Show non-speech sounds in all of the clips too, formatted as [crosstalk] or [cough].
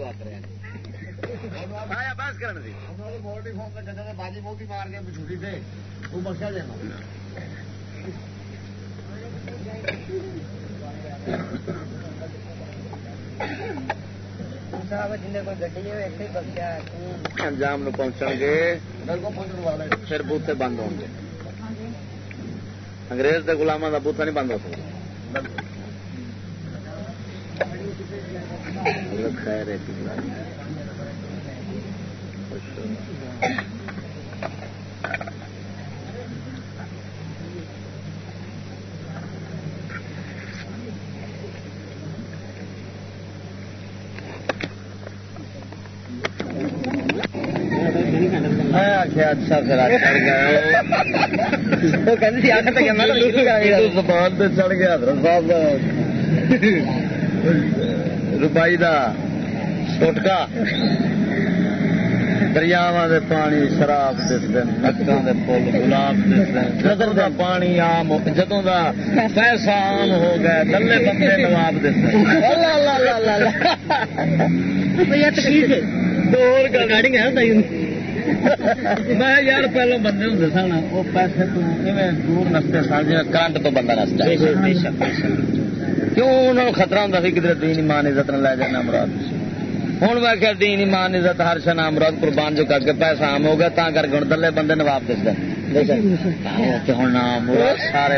دعا کرے آیا بس کرنے دی۔ مولٹی فون کا جگہ باجی بہت ہی مار گیا بچھوٹی سے وہ بخشا دینا انجام نو پہنچن گے۔ پھر بوتے بند ہو گے۔ انگریز کے گلاما کا بوتھا نہیں بند ہو سکتا۔ خیر ہے اچھا [laughs] چڑھ گیا صاحب [laughs] روپائی کا چھوٹکا دریاوا دے پانی شراب دستے نکاں دے پل گلاب دستے جدوں دا پانی آم جدوں دا پیسہ آم ہو گیا دلے بندے نواب دستے گاڑی میں یار پہلو بندے ہوں سن وہ پیسے تو دور نستے سن جی کرنٹ تو بندہ نستا کیوں انہوں نے خطرہ ہوں سی کدھر دین ایمان عزت نہ لے جانا مراد ہوں میں کیا دین ایمان عزت ہر شنا مراد، قربان جو کر کے پیسہ آم ہو گیا تا کر کے دلے بندے نواب دس دیں سارے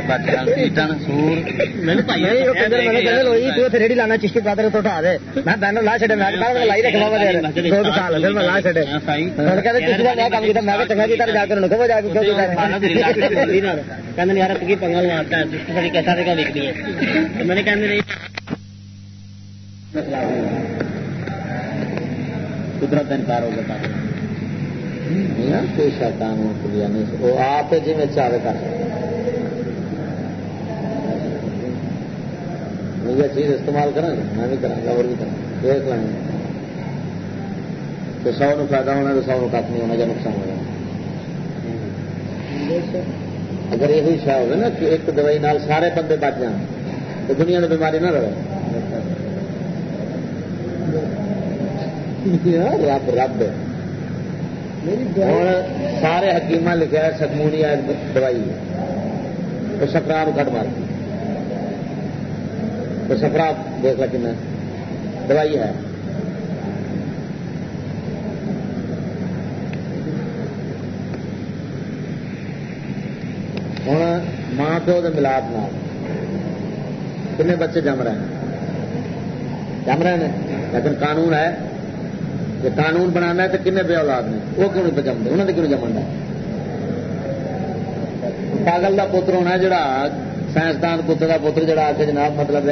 لانا چشتی برادر تو اٹھا دے میں بینر لا چڑے میں لائی رکھنا وا دو سال میں لا چڑے میں کام کیا میں چنگا کیا جا کر جا کے یار پنگا لگتا ہے کیسا دیکھنی ہے میں نے کہنے نہیں قدرت انکار ہو گیا کوئی شیطان نہیں وہ آپ جی میں چاہے کر یہ چیز استعمال کریں میں بھی کروں گا اور بھی دیکھ لیں تو سو نو فائدہ ہونا تو سو نو کٹ نہیں ہونا یا نقصان ہونا اگر یہ شاہ ہوگا نا کہ ایک دوائی نال سارے بندے بچ جان تو دنیا میں بیماری نہ رہے۔ رب رب ہوں سارے حکیم لکھا سکمونی دوائی تو سفرا کٹ مار۔ تو سفرا دیکھ لا کن دوائی ہے۔ ہوں ماں پیو کے ملاپ نہ کنے بچے جم رہے ہیں؟ جم رہے ہیں، لیکن قانون ہے۔ کہ قانون بنا تو کنے بے اولاد نے؟ وہ کیوں نہیں جمتے انہوں نے کیوں جمن پاگل کا پتر ہونا جڑا، سائنسدان پتر کا پتر جڑا کے جناب مطلب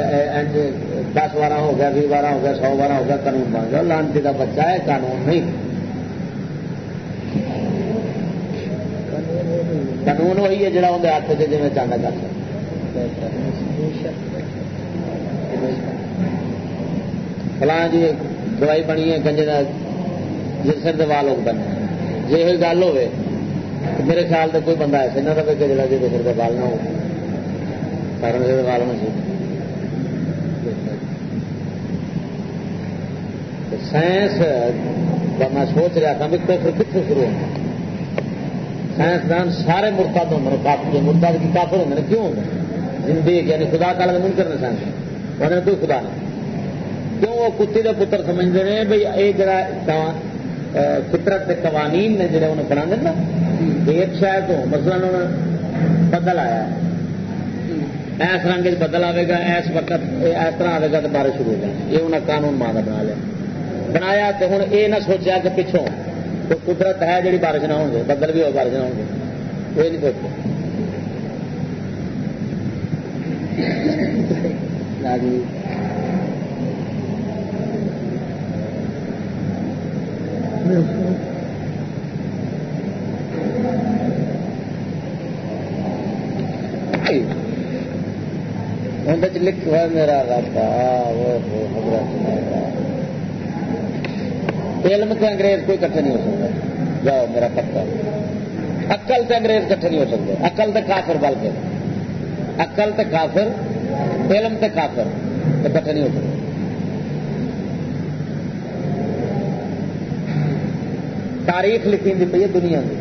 دس بارہ ہو گیا، بھی بارہ ہو گیا، سو بارہ ہو گیا، قانون بن گیا۔ لانتی کا بچہ ہے، قانون نہیں۔ قانون وہی ہے جڑا اندر ہاتھ سے جی چاہتا کر فلاں جی دوائی بنی ہے گنجے جسر دوا لوگ بنے جی یہ گل ہو میرے خیال سے کوئی بندہ ایسے نہ رہے کہ جڑا جی جسر کا بال نہ ہو۔ سارا سے بال ہونا چاہیے سائنس کا میں سوچ رہا تھا بھی کوفر کتنے شروع ہونا۔ سائنسدان سارے مرتاد ہوں کافی مرتاد کی کافر ہوں کیوں ہوں زندگی یعنی خدا کا من کرنا سائنس انہوں کوئی خدا نہیں۔ کیوں وہ کتے کا پتر سمجھتے ہیں بھائی یہ جڑا فطرت کے قوانین نے جڑے انہیں بنا دینا ایک شاید ہو، مثلا بدل آیا ایس رنگ بدل آئے گا، ایس وقت اس طرح آئے گا تو بارش شروع ہو جائے۔ یہ انہیں قانون ماں کا بنا لیا۔ بنایا تو ہوں یہ نہ سوچا کہ پچھوں تو قدرت ہے جی بارش نہ ہو بدل بھی ہو بارش نہ ہو یہ نہیں سوچتے لکھا میرا رابطہ علم سے انگریز کوئی کٹھے نہیں ہو سکتا جاؤ میرا پکا اکل سے انگریز کٹھے نہیں ہو سکتے اکل سے کافر بل کے اکل سے کافر علم سے کافر تو کٹھے نہیں ہو سکتے تاریخ لکھی دی پی دنیا کی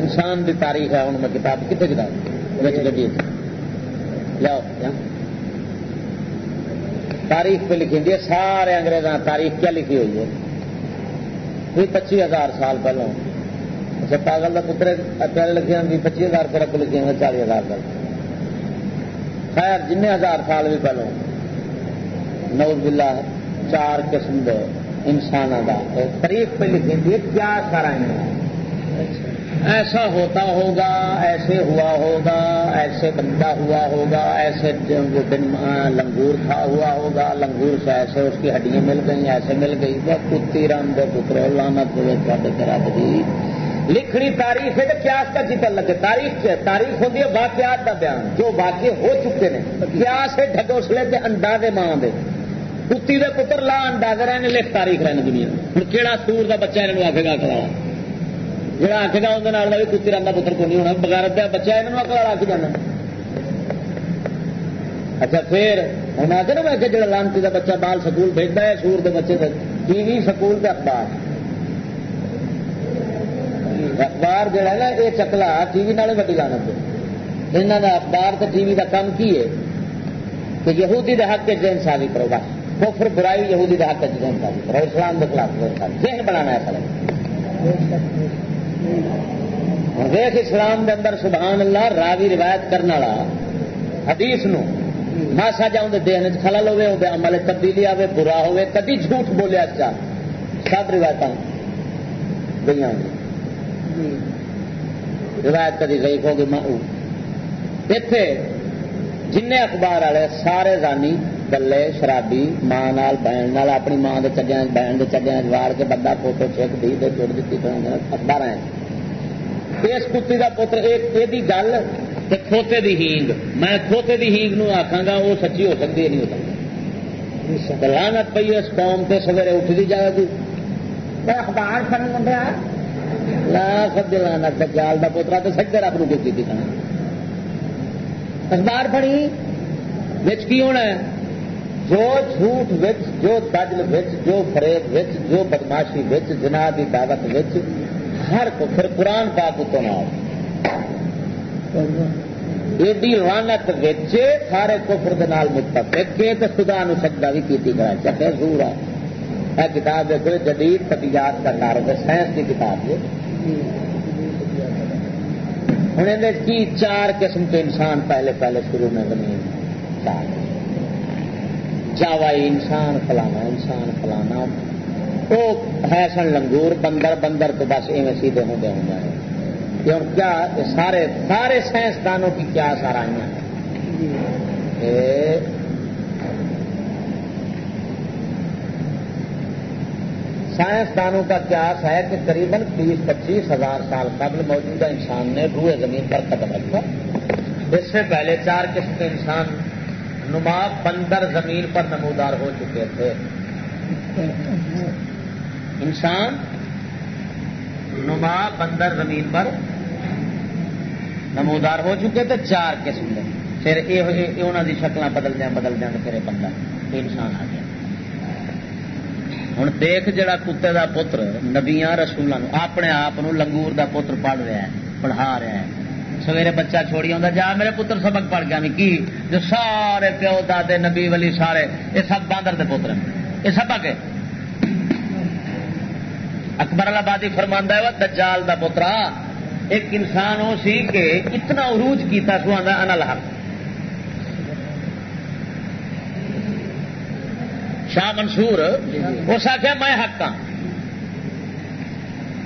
انسان دی تاریخ ہے ہوں میں کتاب کتنے کتاب؟ گڈی جاؤ تاریخ پہ لکھی دی سارے انگریزاں تاریخ کیا لکھی ہوئی ہے؟ بھی پچی ہزار سال پہلے اچھا پاگل کا پتر پہلے لکھے ہیں پچی ہزار فرق لکھے ہیں چالی ہزار پہلے خیر جن ہزار سال بھی پہلو نوز بلا چار قسم دے۔ انسان کا تاریخ پہ لکھی دی کیا سارا ایسا ہوتا ہوگا، ایسے ہوا ہوگا، ایسے بندہ ہوا ہوگا، ایسے لنگور تھا ہوا ہوگا، لنگور سے ایسے اس کی ہڈیاں مل گئی ایسے مل گئی۔ وہ کتی رام دے پتر لانت رب دی۔ لکھنی تاریخ ہے قیاس کا چیتا لگے۔ تاریخ سے تاریخ ہوتی ہے واقعات کا بیان۔ جو واقع ہو چکے ہیں، قیاس ہے ڈھگوسلے کے اندازے ماں دے۔ کتی دے پتر لا اندازے رہنے لکھ تاریخ رہنے دنیا ہوں کہڑا سور کا بچہ انہوں آخے گا کھڑا۔ جہاں آخ گا اندر بھی کتی رنگ پتر کو نہیں ہونا۔ بغیر دیا بچہ یہاں اکڑا آ کے جانا۔ اچھا پھر ہوں آ کے نا میں جڑا لانتی کا بچہ بال سکول بھیجتا ہے، سور کے بچے ٹی وی، سکول کے اخبار۔ اخبار جہا نا یہ چکلا ٹی وی والے وڈی لانت یہاں کا اخبار تو ٹی وی کا کام کی ہے کہ یہودی کے حق کے انصافی کرو گا کفر برائی یہودی کے حق کے انصافی کرو اسلام کے خلاف ذہن بنانا ہے پہلے دیکھ اسلام دے اندر سبحان اللہ راوی روایت کرنے والا حدیث نو، ماسا جا دین خلل ہوے وہ عمل تبدیلی آئے برا ہوے کدی جھوٹ بولیا چا سب روایت گئی روایت کدی گئی ہوگی اتے جن اخبار والے سارے زانی گلے شرابی ماں بہن اپنی ماں کے چگیا بہن کے چگیا واڑ کے بندہ فوٹو چیک دی چڑ دیتی اخبار اس کتی کا پتر یہ گل کھوتے دی ہینگ میں کھوتے دی ہینگ نو آخا گا وہ سچی ہو سکتی نہیں ہو سکتی لانت پی اس قوم سے سویرے اٹھتی جائے گی اخبار فن لا سب لانت جال کا پوترا تو سچے رب نو کی اخبار پڑھی بچ کی ہونا ہے جو جھوٹ وچ، جو دجل وچ، جو فریب وچ، جو بدماشی وچ جنا کی دعوت وچ، ہر کو پھر قرآن پاک تو نہ ایڈی رانت وچ سارے کفر دے نال متفق کے تے خدا نو سجدہ بھی کیتی کرا۔ اچھا، چکے سور ہے۔ یہ کتاب دیکھو جدید طبیعت کا کار ہے، سائنس کی کتاب ہے۔ ہوں کی چار قسم کے انسان پہلے پہلے شروع میں بنی چار۔ جاوائی انسان فلانا انسان فلانا۔ وہ ہے سن لنگور بندر بندر تو بس ایویں سیدھے ہوں ہوں گے۔ کہ کیا سارے سارے سائنسدانوں کی کیا سارائیاں سائنسدانوں کا قیاس ہے کہ قریباً بیس پچیس ہزار سال قبل موجودہ انسان نے روئے زمین پر قدم رکھا۔ اس سے پہلے چار قسم کے انسان نما بندر زمین پر نمودار ہو چکے تھے۔ انسان نما بندر زمین پر نمودار ہو چکے تھے، چار قسم کے پھر انہوں کی شکل بدل دیا بدل دیا پھر بندہ انسان آ گیا۔ ہوں دیکھ جڑا کتے کا پتر نبیا رسولوں اپنے آپ لنگور کا پتر پڑھ رہا ہے، پڑھا رہا ہے۔ سویرے بچہ چھوڑی آتا جا میرے پتر سبق پڑھ گیا کی؟ جو سارے پیو دادے نبی ولی سارے یہ سب باندر دے پتر یہ سبق ہے اکبر آبادی فرماندہ ہے دجال دا پترا ایک انسان وہ سی کہ اتنا عروج کیتا سو آدھا انل حق شاہ منصور اس آخیا میں حق ہاں۔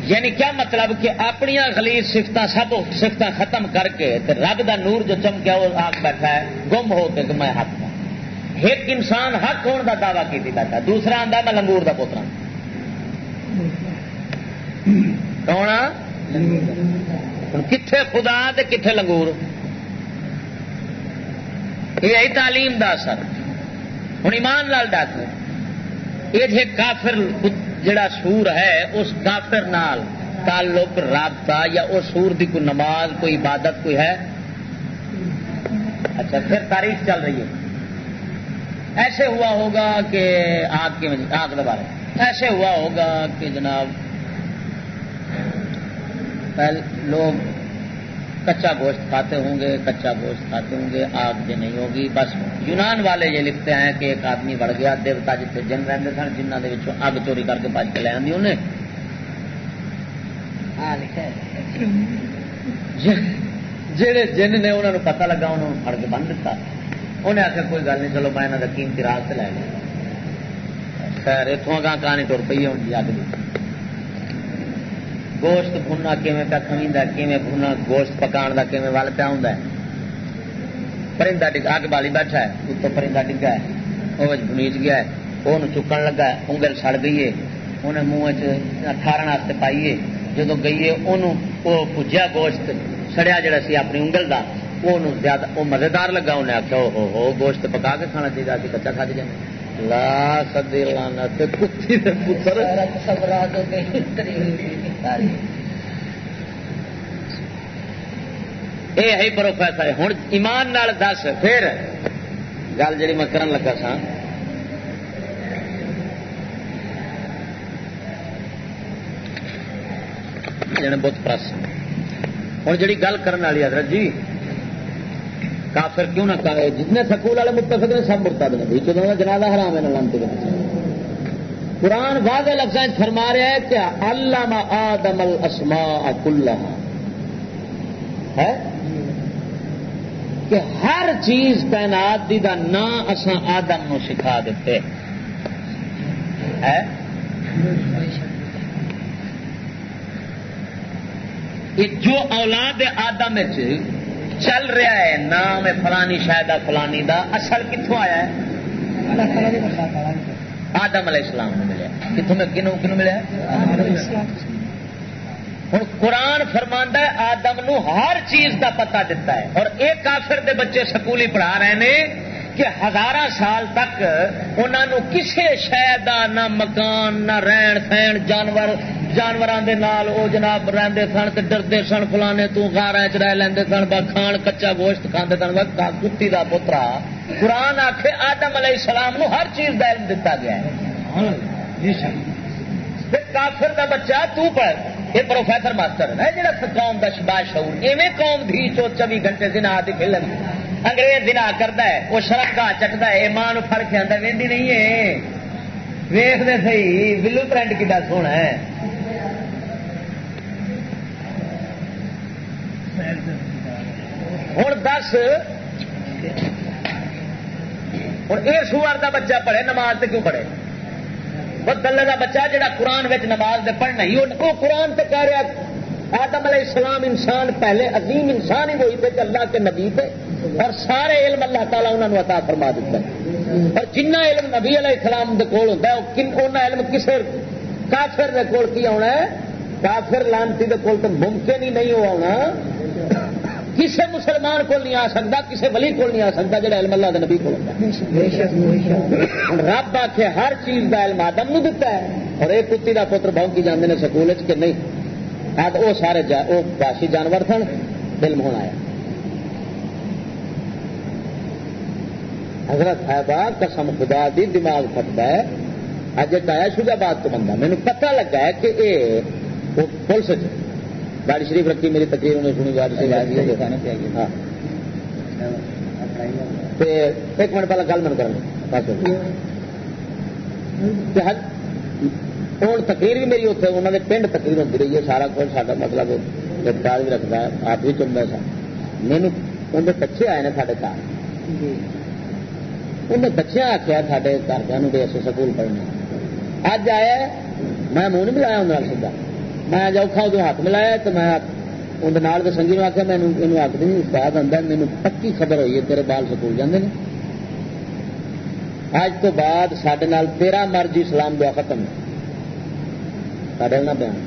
یعنی کیا مطلب کہ اپنی خلیج سفت سب سفت ختم کر کے رب دا نور جو چمکیا وہ آگ بیٹھا ہے، گم ہو کے کہ میں حق ہوں۔ ایک انسان حق ہونے کا دعوی کی بیٹھا دوسرا آدھا میں لنگور کا پوترا۔ کون کتنے خدا کتنے لنگور؟ یہ تعلیم دا اثر۔ ہوں ایمان لال ڈاکٹر یہ کافر جڑا سور ہے، اس کافر نال تعلق رابطہ یا اس سور دی کوئی نماز، کوئی عبادت کوئی ہے؟ اچھا پھر تاریخ چل رہی ہے۔ ایسے ہوا ہوگا کہ آگ کے آگ دوبارہ ایسے ہوا ہوگا کہ جناب لوگ کچا گوشت کھاتے ہوں گے کچا گوشت کھاتے ہوں گے آگ جو نہیں ہوگی۔ بس یونان والے یہ لکھتے ہیں کہ ایک آدمی بڑھ گیا دیوتا جتنے جن رہتے سن جنہ کے اگ چوری کر کے بج کے لے آدھی انہیں۔ جہے جن نے انہوں نے پتا لگا انہوں نے پڑ کے بن دتا۔ انہیں آخر کوئی گل نہیں چلو میں یہاں کا قیمتی راج سے لے لیا خیر اتوں گاہ کہانی تر پی ہوگی اگ گوشت بھونا کیون پہ کھویدا کیون بھونا گوشت پکان کا ول پیا ہوں پرندہ ڈگ اگ بالی بیٹھا ہے، اتوں پرندہ ڈگا ہے وہ بنیچ گیا ہے وہ چکن لگا ہے، انگل سڑ گئی ہے، انہیں منہ ٹھارن پائیے۔ جدو گئی ہے وہ پجیا گوشت سڑیا جڑا سی اپنی انگل کا وہ زیادہ وہ مزیدار لگا، انہیں آخیا ہو ہو، گوشت پکا کے کھانا چاہیے کچا کھا کے جانا لا سدے لانا کتی پتر۔ یہ ہے پروفیسر ہوں ایمان نال دس، پھر گل جی میں کرن لگا سا بت پرس ہوں۔ جی گل کرنے والی حضرت جی کافر کیوں نہ کہے؟ جتنے سکول والے متفق نے سب مرتا دیں بھی چلو جنازہ حرام ہے لانتی قرآن واضح لفظ فرما رہا ہے کہ علامہ آدم الاسماء کلها ہے؟ کہ ہر چیز تعینات دی دا نا اساں آدم نو سکھا دیتے۔ ہے؟ جو اولاد آدم چل رہا ہے نام فلانی شاید فلانی دا اصل کتوں آیا ہے؟ آدم علیہ السلام نے ملیا۔ کتوں میں کنوں کنوں ملیا؟ ہوں قرآن فرماندہ ہے آدم نو ہر چیز دا پتا دیتا ہے۔ اور ایک کافر دے بچے سکولی پڑھا رہے ہیں کہ ہزار سال تک انہوں کسی شہ کا نہ مکان، نہ رہن سہن، جانور جانوروں دے نال او جناب رہندے سن تے ڈردے سن، فلانے تو گارا چ رہ لیندے سن، با کھان، کچا گوشت کھاندے سن، وقت کتی دا پترا۔ قرآن آکھے آدم علیہ السلام نو ہر چیز دا علم دتا گیا ہے۔ کافر کا بچہ تو پڑھ یہ پروفیسر ماسٹر ہے، جڑا قوم کا شبا شعور ایویں قوم دھی چو چوبی گھنٹے دن آدھی فلم انگریز دن کرتا ہے، وہ شرک کا چکتا ہے ماں فر کے آتا وی نہیں ہے۔ ویخ دے سی بلو پرنٹ کتا سونا ہے۔ ہوں دس۔ ہوں یہ سوار کا بچہ پڑھے، نماز سے کیوں پڑھے؟ وہ گلے کا بچہ جہاں قرآن نماز دے پڑھنا ہی وہ قرآن سے کہہ رہا آدم علیہ السلام انسان پہلے عظیم انسان ہی وہی تھے کہ اللہ کے نبی تھے، اور سارے علم اللہ تعالیٰ انہوں نے عطا فرما دیتا ہے۔ اور جنہ علم نبی علیہ السلام دے کول ہوتا ہے وہ علم کسی کافر دے کول کی آنا ہے؟ کافر لانتی دے کول تو ممکن ہی نہیں ہو آنا کسی مسلمان کو نہیں آ سکتا کسی ولی کو نہیں آ سکتا جہاں علم اللہ نبی کو رب آ کے ہر چیز کا علم آدم نو دتا ہے اور ایک کتی کا پتر بہت کی جانے نے سکول کہ نہیں۔ آج وہ سارے جا, وہ باشی جانور سن علم ہونا ہے حضرت صاحبہ قسم خدا دی دماغ پھٹتا ہے۔ اج ایک آیا شوجا بات تو بندہ مجھے پتا لگا ہے کہ یہ پولیس گاڑی شریف رکھی میری تقریر نے سنی گاڑی شریف ہاں۔ ایک منٹ پہلے گل من کرنا ہوں تقریر بھی میری اتنے انہوں نے پنڈ تقریر ہوتی رہی ہے سارا کچھ سارا مطلب گرفتار بھی رکھتا ہے آپ بھی چنتا سا۔ مینو اندر بچے آئے ہیں سارے گھر انہیں بچے آخیا سارے گھر بھی ایسے سکول پڑھنا اج آیا میں منہ نہیں ملایا اندر سیدا میں جب اوکھا ہاتھ ملایا تو میں اندر سنگھی نے آخیا میں آخ دی استاد آتا مینو پکی خبر ہوئی ہے تیرے بال سکول جانے اج تو بعد سڈے تیرا مرضی سلام دعا ختم سڈے نہ بیان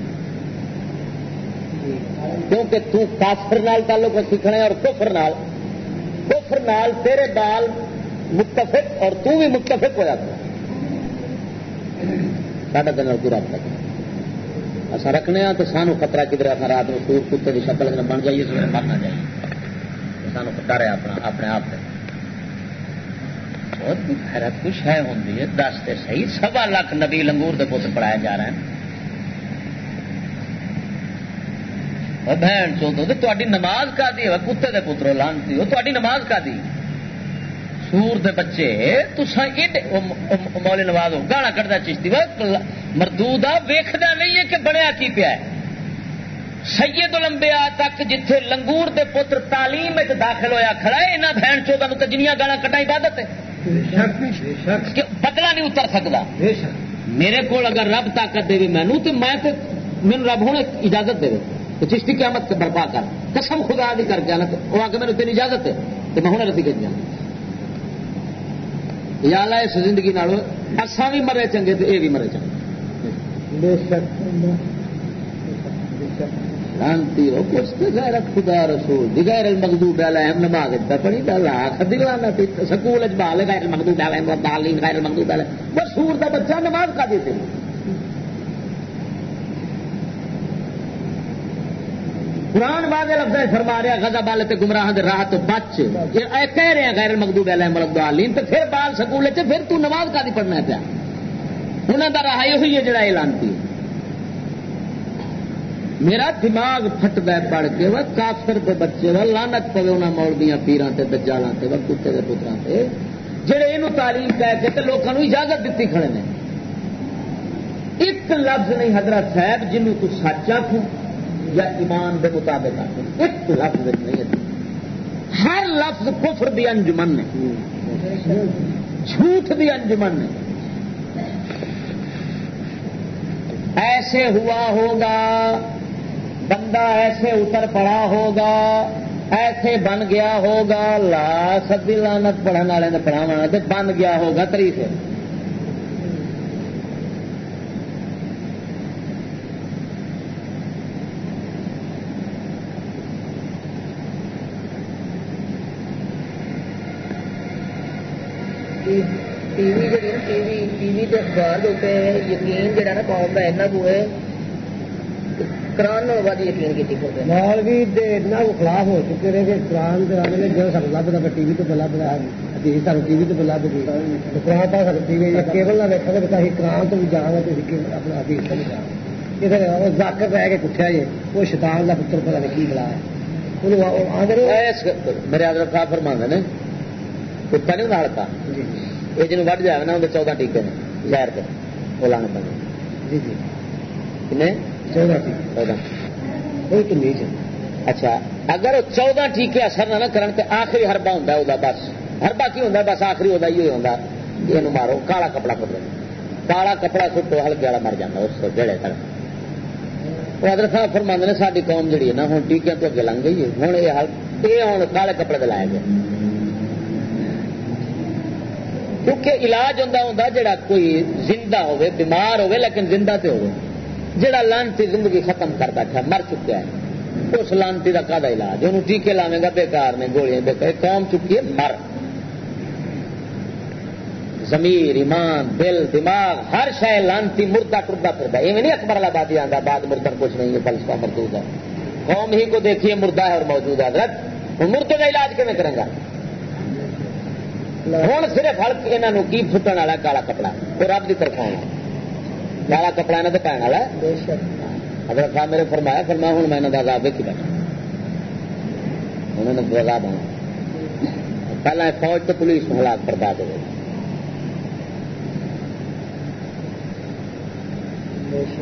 کیونکہ تو کافر نال تعلق سیکھنا اور کفر نال کفر نال تیرے بال متفق اور تو بھی متفق ہو جاتا ساڈا دن کوئی رابطہ اصا رکھنے ہاں تو سانو خطرہ کدھر اصل رات میں سور کتے کی شکل بن جائیے سویرے مرنا چاہیے سانو ڈر ہے اپنا، اپنے آپ سے بہت حیرت کچھ ہے ہوں دس تے صحیح، سوا لاکھ نبی لنگور دے پوت پڑھایا جا رہا ہے بہن چوتو تاری نماز کا دی کتے دے پترو لانتی ہو تاری نماز کا دی۔ سور دے بچے تسا مول نواز ہو گالا کٹتا چشتی مردو ویخدا نہیں ہے کہ بنیا کی پیا ہے۔ سید لمبیا تک جتھے لنگور دے پتر تعلیم داخل ہویا کھڑا ہے یہاں بہن چودہ تو جنیا گالا کٹا عبادت ہے۔ بدلا نہیں اتر سکتا میرے کو اگر رب طاقت دے مینو تو میں میرے رب ہوں اجازت دے تو چشتی قیامت برپا کر۔ قسم خدا دی کر کے آنا وہ آ کے میرے تین اجازت ہے تو میں ہوں رسی کر جانا یا اللہ اس زندگی اصا بھی مرے چنگے تو یہ بھی مرے چنگے۔ شانتی ہو کچھ تو غیر خدا رسول دی غیر المغضوب علیہم نماز تے پڑھی دا لاکھ تے سکول وچ بال غیر المغضوب علیہم ضالین غیر المغضوب علیہم۔ سور دا بچہ نماز کا دیتے قرآن بعد لفظ فرما رہا غزہ بال تے گمراہ دے راہ تو بچ۔ یہ کہہ رہے ہیں غیر المغضوب علیہم ضالین تے پھر بال سکول وچ، پھر تو نماز کا دی پڑھنا پیا۔ انہاں دا راہ یہ ہوئی ہے جڑا اعلانتی ہے میرا دماغ فٹد پڑ کے، وہ کافر دے بچے، وہ لانت پوے انہیں موڑ دیا پیران سے دجالوں سے وہ کتے کے پترا سے جہے یہ تعلیم کہہ کے لوگوں اجازت دیتی کھڑے نے۔ ایک لفظ نہیں، حضرت صاحب، جنوں تو سچ آخو یا ایمان دے مطابق آخو ایک لفظ نہیں ہے۔ ہر لفظ کفر دی انجمن نے جھوٹ دی انجمن نے ایسے ہوا ہوگا، بندہ ایسے اتر پڑا ہوگا، ایسے بن گیا ہوگا، لا سدی لانت پڑھنے والے نے پڑھاوا بن گیا ہوگا تری سے ٹی وی اخبار یقین جہاں نا قوم کا ایسا کو ہے قرآن یقین کی مولوی خلاف ہو چکے رہے قرآن جو سب لب لب ٹی وی تو لب حدیث سارے ٹی وی تو لب گئی قرآن تو سارے ٹی وی کیبل نہ دیکھا تو قرآن تو بھی جانا تو اپنا حدیث تو بھی جانا ذاکر رہ کے پوچھا جی وہ شیطان کا پتر پتا نہیں کی بلا ہے میرے آدر فرما نے نہیں لڑتا یہ جن وڈ جائے نا اندر چودہ ٹیکے نے شہر کے وہ لانے پڑے جی۔ جی اچھا اگر وہ چودہ ٹیکے اثر نہ کرن تو آخری ہربا ہوں بس۔ ہربا کی ہوں بس آخری ہوتا یہ ہوتا یہ مارو کالا کپڑا پکڑو کالا کپڑا سٹو ہلکے والا مر جاتا اس جڑے تک۔ حضرت صاحب فرماند نے ساری قوم جڑی ہے نا ہوں ٹیکے تو اگے لنگ گئی ہے۔ ہوں یہ ہوں کالے کپڑے دلایا گیا کیونکہ علاج ہوں ہوں جڑا کوئی زندہ ہوئے بیمار ہوئے لیکن زندہ تے ہوئے جڑا لانتی زندگی ختم کر بیٹھا، مر چکا ہے۔ اس لانتی کا کا علاج؟ انہوں ٹیکے لاوے گا بےکار نے گولیاں بےکار قوم چکی ہے، مر۔ زمیر ایمان، دل، دماغ، ہر شہ لانتی، مردہ ٹرتا پھرتا ہے نہیں اکبر آبادی آتا بعد مردہ کچھ نہیں ہے فلسفہ مردود ہے۔ قوم ہی کو دیکھیے، مردہ ہے اور موجود ہے۔ حضرت کا علاج کیون کریں گا؟ ہوں صرف ہلک یہاں کی فٹن والا کالا کپڑا وہ رب کی طرف آنا کالا کپڑا یہاں پہن والا حضرت صاحب میرے فرمایا فرمایا ہوں میں یہاں عذاب دیکھی بیٹھا انہوں نے عذاب ہونا پہلے فوج تو پولیس ہلاک برباد ہو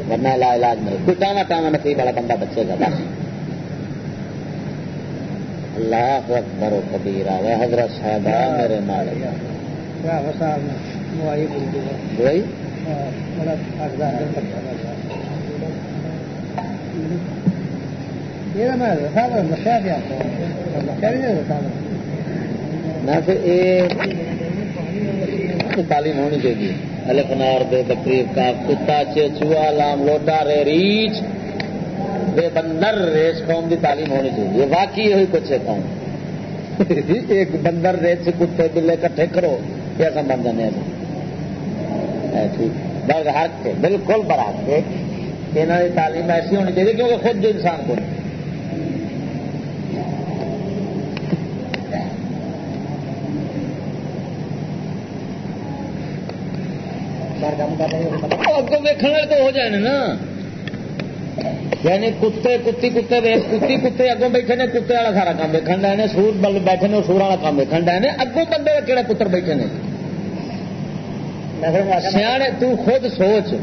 ورنہ لا علاج نہیں کوئی ٹاوا ٹاوا نصیب والا بندہ بچے گا بس اللہ اکبر و کبیرہ وہ حضرت صاحب میرے مال دوائی تعلیم ہونی چاہیے۔ الفنار دے بکری کا کتا چوہا لام لوٹا رے ریچ بے بندر ریس قوم کی تعلیم ہونی چاہیے۔ واقعی ہوئی کچھ ہے قوم۔ [laughs] ایک بندر ریس کتے بلے کٹھے کرو کیا بن جانے برگ حق کے بالکل برحق کے یہاں کی تعلیم ایسی ہونی چاہیے کیونکہ خود جو انسان کو ویکن والے تو ہو جائے نا۔ یعنی کتے کتی کتے کتی کتے اگوں بیٹھے نے کتے والا سارا کام دیکھ ڈے سور بل بیٹھے نے سور والا کام دیکھ ڈے اگوں بندے کہڑے پتر بیٹھے نے سیانے تو خود سوچ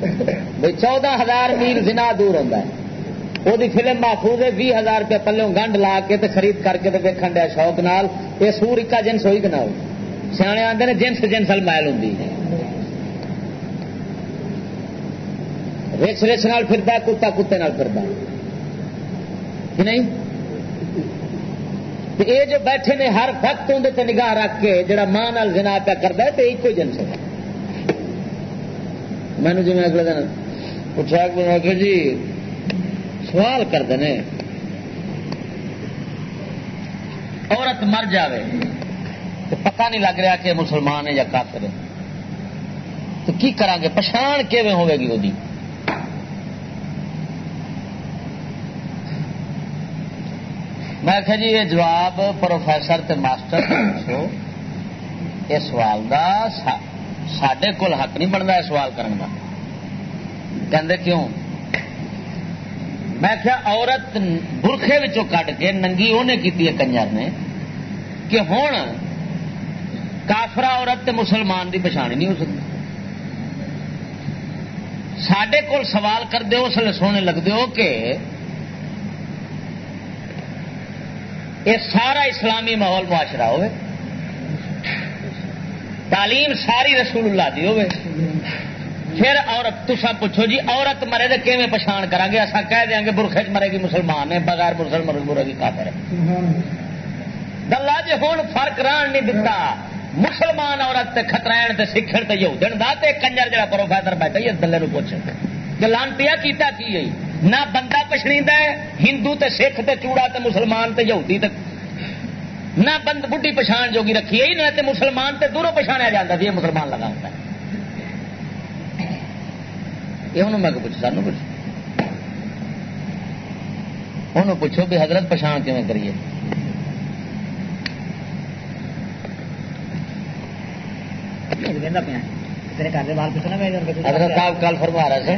بھائی چودہ ہزار میل زنا دور ہوتا ہے وہ فلم محفوظ ہے بھی ہزار روپے پلوں گنڈ لا کے تے خرید کر کے دیکھن دیا شوق نال یہ سور اکا جنس ہوئی کہ نہ ہو سیانے آتے جنس جنس مائل ہوں رچ رچ نال پھرتا کتا کتے نال پھرتا کہ نہیں؟ یہ جو بیٹھے نے ہر وقت اندر نگاہ رکھ کے جڑا ماں نال جنا پیا کرتا ہے، تو ایک ہی جنس ہے۔ مینو جی میں اگلے دن پوچھا کہ جی سوال کرتے ہیں۔ عورت مر جائے تو پتا نہیں لگ رہا کہ مسلمان ہے یا کافر ہے۔ تو کی کریں گے پچھان کیون ہوے گی وہی میں آخیا جی یہ جواب پروفیسر تے ماسٹر پوچھو۔ اس سوال کا سڈے کول حق نہیں بنتا یہ سوال کرنے کا کیوں؟ میں کیا عورت برخے کٹ کے ننگی انہیں کی کنجر نے کہ ہوں کافرا عورت تے مسلمان دی پچھان نہیں ہو سکتی۔ سڈے کول سوال کرتے اس لیے سونے لگتے ہو کہ یہ سارا اسلامی ماحول معاشرہ ہوئے۔ تعلیم ساری رسول اللہ دی ہوئے۔ پھر عورت تسا پوچھو جی عورت مرے تو کیون پچھان کرا گے اصا کہہ دیا گے، برخے مرے گی مسلمان ہے، بغیر مسلمان مرے گی کافر ہے۔ گلا جی ہوں فرق ران نہیں دتا۔ مسلمان عورت خطرائن تے سیکھن تے یہودن دا تے کنجر جڑا پروفیسر بیٹھا یہ دلے نو پوچھ کہ لانٹیا کیتا کی ہے؟ نہ بندہ پچھڑیندا ہے ہندو تے سکھ تے چوڑا تے مسلمان تے یہودی تے۔ نہ بند بڈھی پچھان جوگی رکھی ہے نہ تے مسلمان تے دوروں پچھاڑیا جاتا سی یہ مسلمان لگا ہوتا ہے۔ یہ میں پوچھ سانو پوچھ انہوں پوچھو بھی حضرت پچھان کیون کریے؟ حضرت صاحب کل فرما رہے تھے۔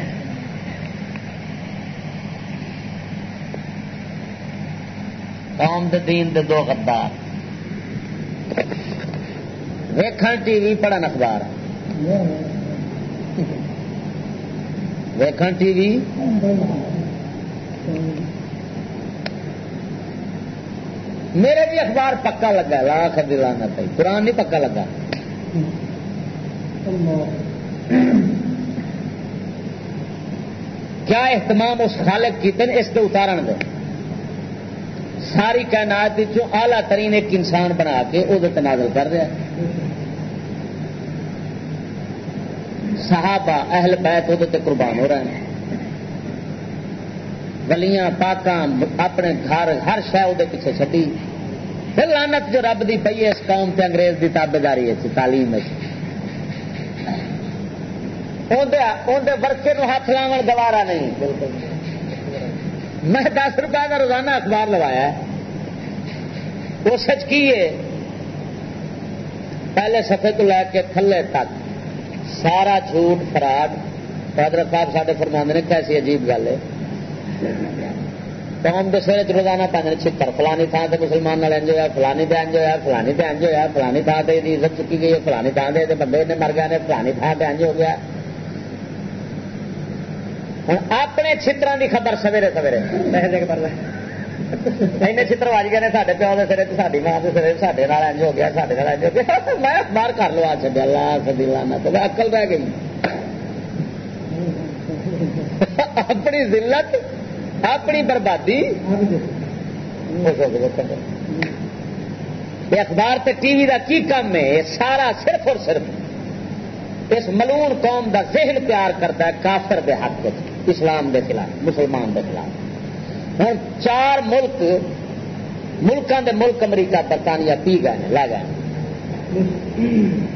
قوم دے دین دے دو غدار. ویکھن ٹی وی پڑھن اخبار. ویکھن ٹی وی؟ میرے بھی اخبار پکا لگا لاکھ دلانا پہ قرآن نہیں پکا لگا. کیا اہتمام اس خالق کی تن اس کے اتارن دے. ساری کائنات آلہ ترین ایک انسان بنا کے وہ نازل کر رہا ہے۔ صحابہ، اہل بیت وہ قربان ہو رہے ہیں۔ گلیاں پاکاں، اپنے گھر، ہر شہ وہ پیچھے چڈی پھر لانت جو رب دی پی ہے، اس قوم تے انگریز کی تابے داری ہے تعلیم ورکے ہاتھ لاو گوارا نہیں۔ میں دس روپئے کا روزانہ اخبار لوایا وہ سچ کی ہے؟ پہلے سفے تو لے کے تھلے تک۔ سارا جھوٹ فراڈ۔ حضرت صاحب سارے فرما نے کیسی عجیب گل ہے۔ قوم کے سر روزانہ پہ چھتر، فلانی تھان سے مسلمان انج ہوا فلانی پہ انج ہوا فلانی پہ انج ہوا فلانی تھان سے عزت چکی گئی ہے، فلانی تھان سے بندے نے مر گئے فلانی تھان پہ انج ہو گیا۔ اپنے چھتر کی خبر سویرے سویرے۔ چتر وج گئے سارے پیو کے سرے ساری ماں کے سرے سارے انج ہو گیا سارے انج ہو گیا۔ میں باہر کر لو آ چلیا لا سدی لانا تو اکل رہ گئی۔ اپنی ذلت اپنی بربادی۔ اخبار تے ٹی وی کا کی کام ہے؟ یہ سارا صرف اور صرف اس ملون قوم دا ذہن پیار کرتا ہے کافر دے حق اسلام دے خلاف، مسلمان دے خلاف۔ ہوں چار ملک ملکوں دے ملک امریکہ، برطانیہ، پی گئے لے گئے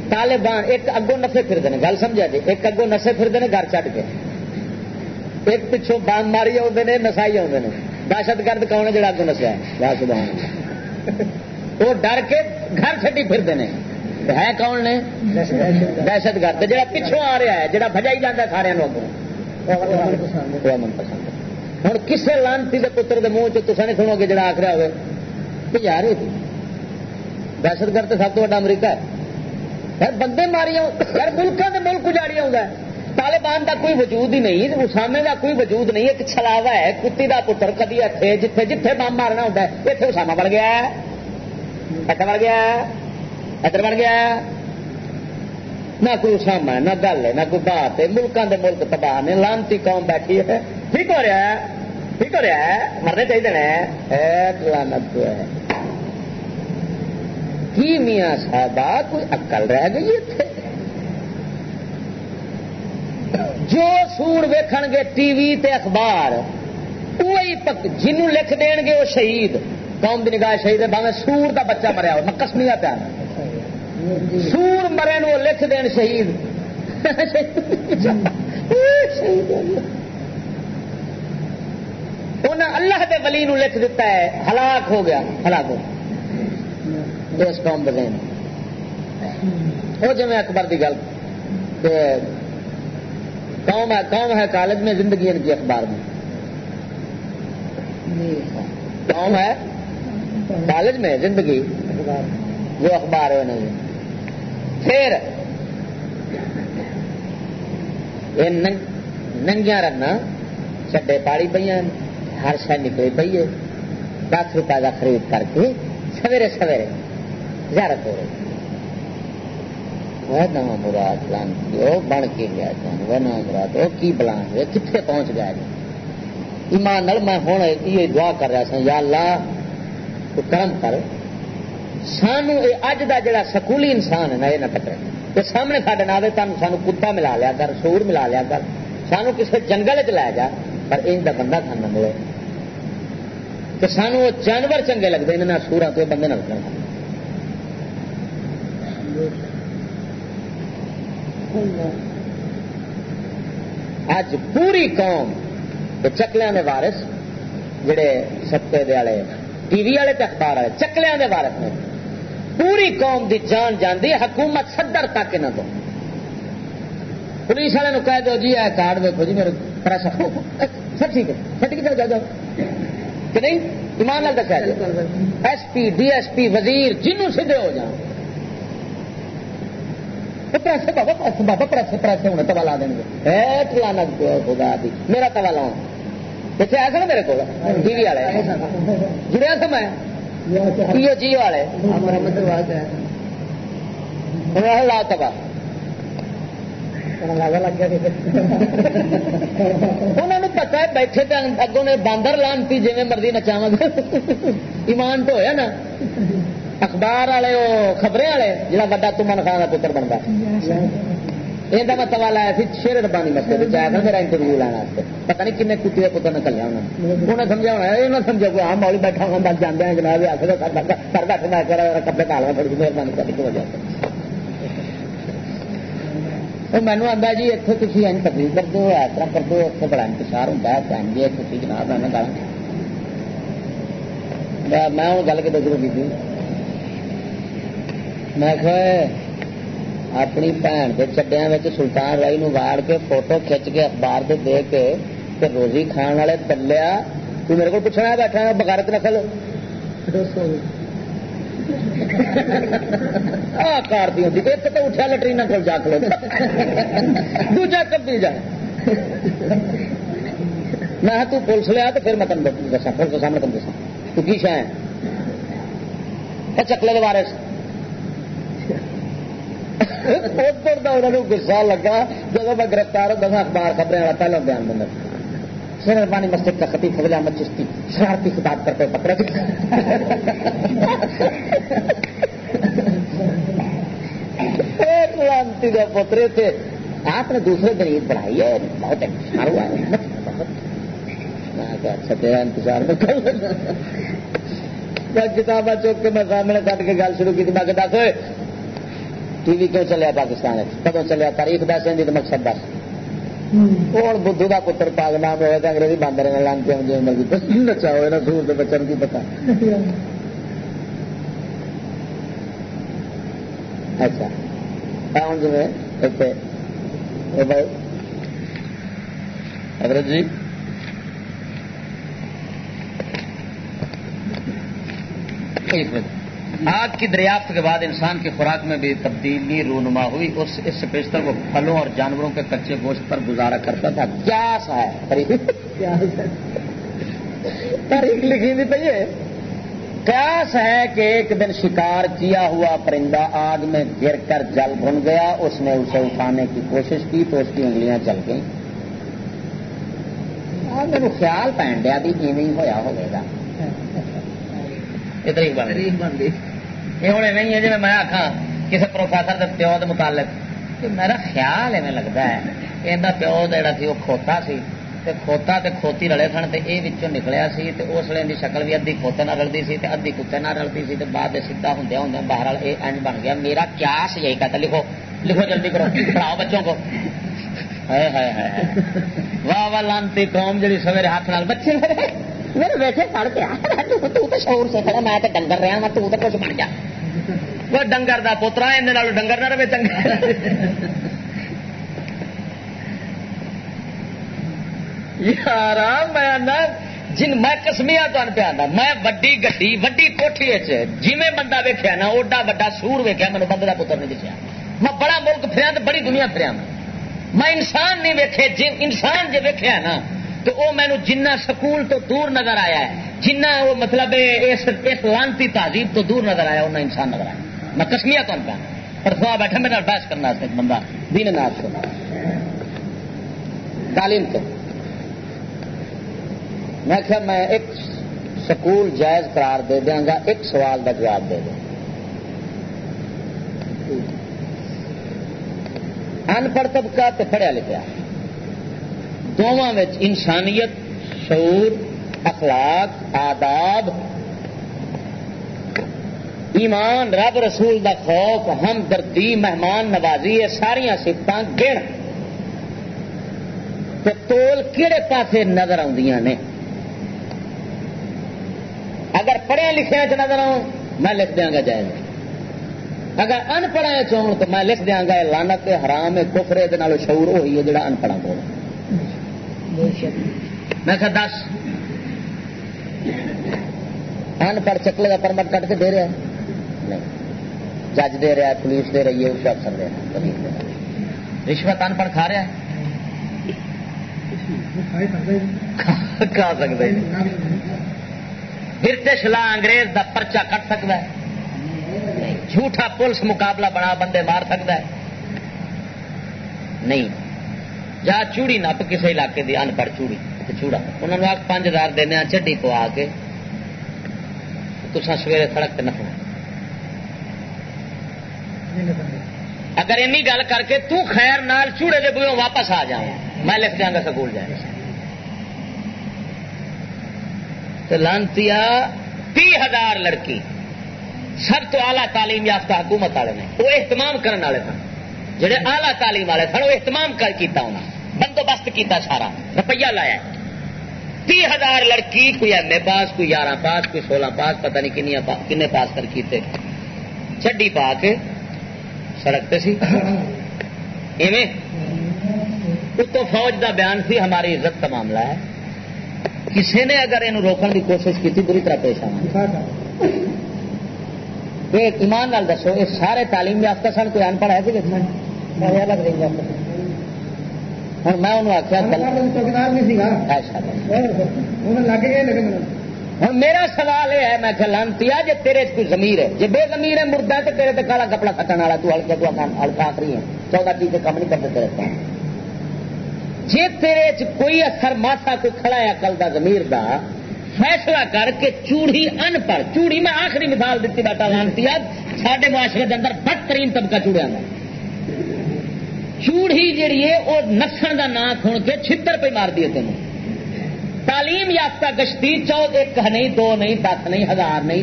طالبان ایک اگوں نفے پھرتے ہیں، گل سمجھا جی؟ ایک اگوں نشے پھرتے ہیں، گھر چڑھ کے۔ ایک پچھوں بان ماری آتے ہیں نسائی آتے ہیں دہشت گرد کون ہے جڑا اگوں نسیا وہ ڈر کے گھر چڈی پھرتے ہیں۔ ہے کون نے؟ دہشت گرد۔ جہاں پچھوں آ رہا ہے جہاں بجائی جانا سارے اگوں امن پسند ہوں کسی لانتی کے پتر کے منہ چ نہیں سنو گے جڑا آخر ہوئے کہ یار دہشت گرد سب تو وا امریکہ ہے۔ یار بندے ماری یار ملکوں کے ملک اجاڑی آؤں طالبان کا کوئی وجود ہی نہیں، اسامے کا کوئی وجود نہیں، ایک چھلاوا ہے، کتی کا پتر کدی اتنے جتھے جتھے بم مارنا ہوتا ہے اتنے اسامہ بڑھ گیا اتنا بڑھ گیا ادھر بڑھ گیا نہ کوئی اسامہ ہے، نہ گل ہے، نہ کوئی بات ہے۔ ملکوں کے ملک تباہ نے، لانتی قوم بیٹھی ہے۔ ٹھیک ہو رہا ہے، ٹھیک ہو رہا ہے، مرنے چاہیے لانت ہے۔ کی میاں صاحب کوئی اکل رہ گئی اتنے جو سور ویکھ گے ٹی وی تے اخبار وہی جنوں لکھ دین گے وہ شہید۔ قوم کی نگاہ شہید ہے باوے سور کا بچہ مریا ہو کسمیا پیا سور مرے نو لکھ دین شہید. انہیں اللہ دے ولی نو لکھ دیتا ہے، ہلاک ہو گیا، ہلاک ہو اس قوم بزین وہ جی اکبر کی گل قوم ہے قوم ہے کالج میں، زندگی ان کی اخبار میں. قوم ہے کالج میں، زندگی، جو اخبار ہے نہیں پھر یہ ننگیا رنگا چڈے پاڑی پہ ہر شہ نکلی پی ہے۔ دس روپئے کا خرید کر کے سویرے سویرے زیارت ہو رہی۔ نواں مراد لان بن کے گیا وہ نواں مراد، وہ کی بلان ہوئے کتنے پہنچ گیا جی ایمان نل میں ہوں، یہ دعا کر رہا سا یا اللہ، تو کرم کر۔ سانو اج دا جڑا سکولی انسان ہے نا یہ نہ ٹکرے تو سامنے سارے نہ آئے تم سانو کتا ملا لیا کر، سور ملا لیا کر۔ سانو کسی جنگل چ لے جا، پر ان کا بندہ کھانا ملے۔ تو سانو وہ جانور چنگے لگتے ہیں سورا تو بندے نہ لگنا اج پوری قوم چکلیا کے وارس جڑے ستے والے ٹی وی والے اخبار والے چکلیا کے وارس نے۔ پوری قوم دی جان جاندی حکومت صدر تک نہ دو پولیس والے کہہ دو جی اے کارڈ دیکھو جی میرے پریس سب ٹھیک ہے۔ سب ٹھیک جا جاؤ کہ نہیں؟ ایمان لال دسیا S P D S P وزیر جنوں سیدھے ہو جاؤ پیسے بابا پیسے بابا، پیسے پیسے ہونے، توا لا دیں گے۔ ٹلانا خدا دی، میرا توا لاؤ پیچھے آیا نا میرے کو ٹی وی والے۔ جڑیا تھا میں؟ جی والے۔ لا تبا انہوں نے پتا ہے بیٹھے اگوں نے باندر لانتی جی مرضی نچاو گے ایمان تو ہوا نا۔ اخبار والے خبریں والے جہاں وا تمن خان کا پتر بنتا یہ میں لایا سی شیر ربانی مسئلے سے جایا تھا میرا انٹرویو لینا پتا نہیں کن کتی کے پتر نے کلیا انہوں انہیں سمجھا ہونا یہ نہ سمجھا کوئی آم مولی بیٹھا ہوں بس جانے جناب آخر سر بیٹھ میں کرا کپڑے کالا تھوڑی مہربانی کر کے وجہ مینو آتا جی اتنے تھی این تقریر کر دو اس طرح کر دو اتنے بڑا انتشار ہوتا ہے بہن جی اتنے جناب میں گالا میں ہوں گل کے دس کی میں اپنی بھن کے چڈیا سلطان رائی نو واڑ کے فوٹو کھچ کے اخبار سے دے کے روزی کھان والے تلیا تو میرے کو پوچھنا بیٹھا بغیرت نقل کار دی ہوتی ایک تو اٹھا لٹرین کھل جا کھلو دوجا کبھی جا میں تو پولیس لیا تو پھر میں تم دسا پولیس سامنے تم دسا تو کی شا ہے چکلے کے بارے سے ادھر کا انہوں گسا لگا جب میں گرفتار ہوتا تھا اخبار خبریں والا پہلے بیان دوں سر پانی مسجد کا خطیب فضل احمد چشتی شرارتی خطاب کرتے پکڑے۔ لانتی کا پوترے تھے آپ نے دوسرے دن عید بڑھائی ہے، بہت انتظار ہوا ہے بہت۔ اچھا انتظار میں کتابیں چوک کے میں سامنے کٹ کے گل شروع کی تھی، میں دس۔ ٹی وی کیوں چلیا پاکستان کدو چلیا؟ تاریخ دس تو مقصد دس۔ ہوں۔ بدھو کا پتر پاگ نام ہوا تو انگریزی باندر لانتے ہوں جی مرضی۔ نچا ہوئے نا سور کے بچوں کی پتا اچھا۔ ہوں جی حضرت جی۔ ایک منٹ۔ آگ کی دریافت کے بعد انسان کی خوراک میں بھی تبدیلی رونما ہوئی اس اس پیشتر وہ پھلوں اور جانوروں کے کچے گوشت پر گزارا کرتا تھا۔ کیا سا ہے تاریخ لکھی تھی پہ قیاس ہے کہ ایک دن شکار کیا ہوا پرندہ آگ میں گر کر جل بن گیا اس نے اسے اٹھانے کی کوشش کی تو اس کی انگلیاں چل گئیں۔ میرے خیال پہن دیا بھی ایویں ہوا ہوگا۔ یہ تاریخ بن گئی۔ یہ ہوں نہیں ہے جی میں آخا کسی پروفیسر کے پیو کے متعلق۔ میرا خیال ایویں لگتا ہے یہ پیو جڑا سی وہ کھوتا سی تے کھوتا تے کھوتی رلے سن تے وچوں نکلیا سی تے اس لیے شکل بھی ادھی کھوتے نہ رلتی سی تے ادھی کتے نہ رلتی سی تے بعد سیدھا ہوں ہوں باہر اے اینڈ بن گیا۔ میرا کیا یہی کہتا لکھو لکھو جلدی کرو پڑھاؤ بچوں کو۔ واہ واہ لانتی قوم جی سویرے ہاتھ نال بچے میرے بیٹھے پڑھ پیا تو شعور سے کھڑا، میں ڈنگر رہا، میں تو کچھ بن جا وہ ڈنگر کا پوترا ان ڈنگر نہ رہے، چنگا۔ یار، میں جن میں کسمیا تمہیں پیا میں وڈی گڈی، وڈی کوٹھی جی بندہ ویکیا نا، اوڈا وا سور ویکیا مجھے بندے کا پتر نہیں دسیا۔ میں بڑا ملک پھریا تو بڑی دنیا پھریا میں۔ انسان نہیں ویکے جی انسان جی ویکیا نا تو وہ مینو جنہ سکول تو دور نظر آیا ہے، جنہ وہ مطلب اس لانتی تہذیب تو دور نظر آیا، انہیں انسان نظر آیا۔ میں کسمیا تمہیں پیا پر بیٹھا میرا بحث کرنا بندہ۔ دین ناچ تعلیم تو۔ میں کیا میں ایک سکول جائز قرار دے دیا گا، ایک سوال کا جواب دے دوں ان پڑھ طبقہ تو پڑھیا لکھا دونوں انسانیت، شعور، اخلاق، آداب، ایمان، رب رسول دا خوف ہمدردی مہمان، نوازی، یہ ساریا سفت گڑ تول کہڑے پاسے نظر آدی نے؟ اگر پڑھیا لکھیا چ نظر آؤں، میں لکھ دیا گا جائز۔ اگر ان پڑھا چاہوں تو میں لکھ دیا گا لانت حرام کفرے شعور وہی ہے جڑا ان پڑھا کو میں کہ دس. ان پڑھ چکلے کا پرمٹ کٹ کے دے رہا نہیں۔ جج دے رہا ہے، پولیس دے رہی ہے، اس افسر دے رہا ہے رشوت ان پڑھ کھا رہا ہے۔ کھا سکتے برٹش لا انگریز دا پرچا کٹ سکتا ہے۔ جھوٹا پولیس مقابلہ بنا، بندے مار سکتا ہے۔ نہیں۔ جا چوڑی نپ کسی علاقے دی ان پڑھ چوڑی چوڑا انہوں نے پانچ ہزار دینا چڈی پو آ کے تسا سویرے سڑک پہ اگر این گل کر کے تو خیر نال چوڑے دے بوئوں واپس آ جاؤں میں لکھ دیا گا سکول جائے لانتی تی ہزار لڑکی سب تو آلہ تعلیم یافتہ حکومت والے نے وہ اہتمام کرنے والے سن جہے آلہ تعلیم والے سن وہ اہتمام کر کیتا ہونا بندوبست کیتا سارا، روپیہ لایا تی ہزار لڑکی، کوئی ایم اے پاس، کوئی گیارہ پاس، کوئی سولہ پاس، پتہ نہیں کنیا کن پاس کر کیتے۔ چڈی پا کے سڑک پہ سی۔ ایویں اتو فوج دا بیان سی، ہماری عزت کا معاملہ ہے۔ کسی نے اگر یہ روکنے کی کوشش کی بری طرح پیش آنا ایمان لال دسو یہ سارے تعلیم یافتہ سن، کوئی ان پڑھ ہے کہ ہوں میں انہوں آخیا ہوں میرا سوال یہ ہے میں لانتی جی تیرے کوئی زمیر ہے جی بے زمیر ہے مردہ تو تیرے کالا کپڑا کٹن والا تو ہلکا تو ہلکا آخری ہے چودہ چیزیں کام نہیں کرتے تیرے جی تیرے چ کوئی اثر ماسا کوئی کھڑا ہے اکل کا زمیر دا فیصلہ کر کے چوڑی ان پڑھ چوڑی میں آخری مثال دیتی بیٹا لانتی سارے معاشرے کے اندر بدترین طبقہ چوڑیا میں چوڑی جیڑی ہے وہ نسن کا نام کھن کے چھتر پہ مار دیے تین تعلیم یافتہ گشتی چود ایک نہیں دو نہیں دس نہیں ہزار نہیں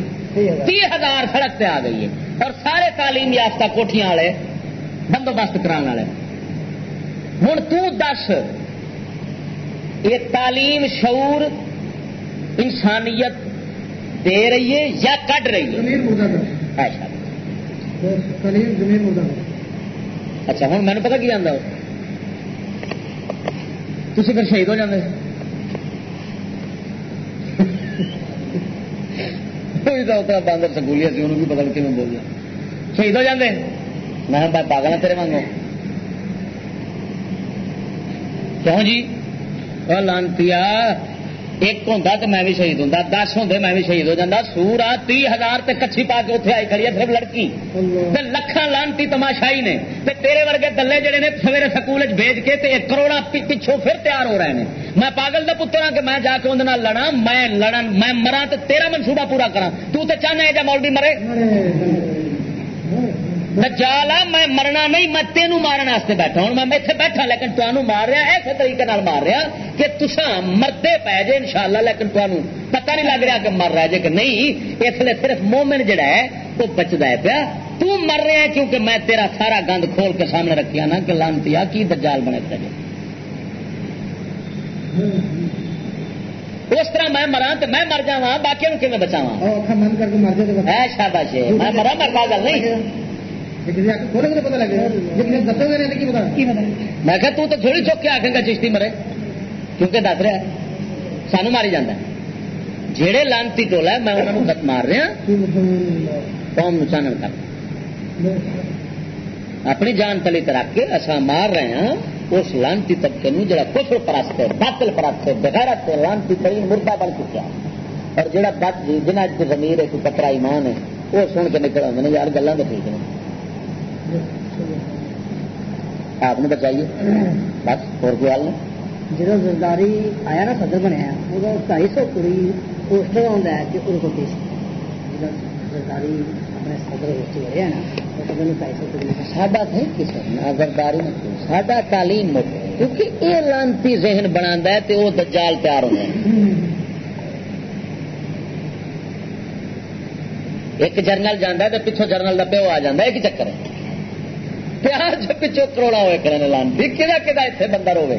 تی ہزار سڑک پہ آ گئی ہے۔ اور سارے تعلیم یافتہ کوٹیاں والے بندوبست کرا والے۔ ہوں تس یہ تعلیم شعور انسانیت دے رہی ہے یا کٹ رہی ہے۔ اچھا ہوں میں پتا کی آتا تھی پھر شہید ہو جاتے باندر سکولی سی، انہوں بھی بدل کے بول رہا شہید ہو جاتے میں پاگل ہاں تیرے مانگو کیوں جی؟ لانتی ایک ہوں تو میں بھی شہید ہوں دس ہوں میں بھی شہید ہو جاتا سور آ تی ہزار تے کچھی پا کے اتنے آئی کھڑی ہے صرف لڑکی۔ لکھان لانتی تماشائی نے۔ تے تیرے ورگے دلے جڑے نے سویرے سکول بھیج کے تے کروڑا پچھوں پھر تیار ہو رہے ہیں میں پاگل کا پتر ہاں کہ میں جا کے اندر لڑا میں لڑن میں مرا تو تیرا منصوبہ پورا کرا تو تے چاہنا ہے جا مولوی مرے۔ دجالا میں مرنا نہیں میں تینوں مارن واسطے بیٹھا ہوں۔ میں اتنے بیٹھا لیکن تمہوں مار رہا ایسے طریقے مار رہا کہ تسا مرتے پی جے ان شاء اللہ لیکن تمہیں پتا نہیں لگ رہا کہ مر رہا جے کہ نہیں۔ اس لیے صرف مومن جڑا ہے وہ بچتا ہے پیا۔ تو مر رہا ہے کیونکہ میں تیرا سارا گند کھول کے سامنے رکھیا نا کہ لانتی کی دجال بنے پہ اس طرح میں مرا تو میں مر جا باقی بچاوا شاباش میں مرا مرتا گل نہیں؟ میں کہ تو تھوڑی چوک کے آخر گا چشتی مرے کیونکہ دس رہا سانو ماری جانا جہے لانتی ٹولا میں انہوں نے مار رہا قوم چانن کر اپنی جان تلی رکھ کے اصا مار رہے ہیں اس لانتی طبقے جڑا کفر پرست ہے باطل پرست ہے بغیرت ہے لانتی ترین مردہ بن چکا اور جہاں جڑا جنہیں زمیر ہے کوئی کترا ایمان ہے وہ سن کے نکل آتے ہیں یار گلیں تو ٹھیک ہیں آپ نے بچائیے بس اور کوئی حال نہیں جب زرداری آیا نا صدر بنیا وہ ڈھائی سو کڑی پوسٹر آتا ہے کہ ان کو پیش زرداری اپنے صدر ہوئے نا ساڈا تھے کسی زرداری ساڈا تعلیم کیونکہ یہ لانتی ذہن بنا ہے تو وہ دجال تیار ہوتا ہے۔ ایک جرنل جانا تو پچھوں جرنل کا پیو آ جا ایک چکر ہے۔ پیار جو پچھو کروڑا ہوئے کرنے لانتی کہڑا کہ اتنے بندہ روے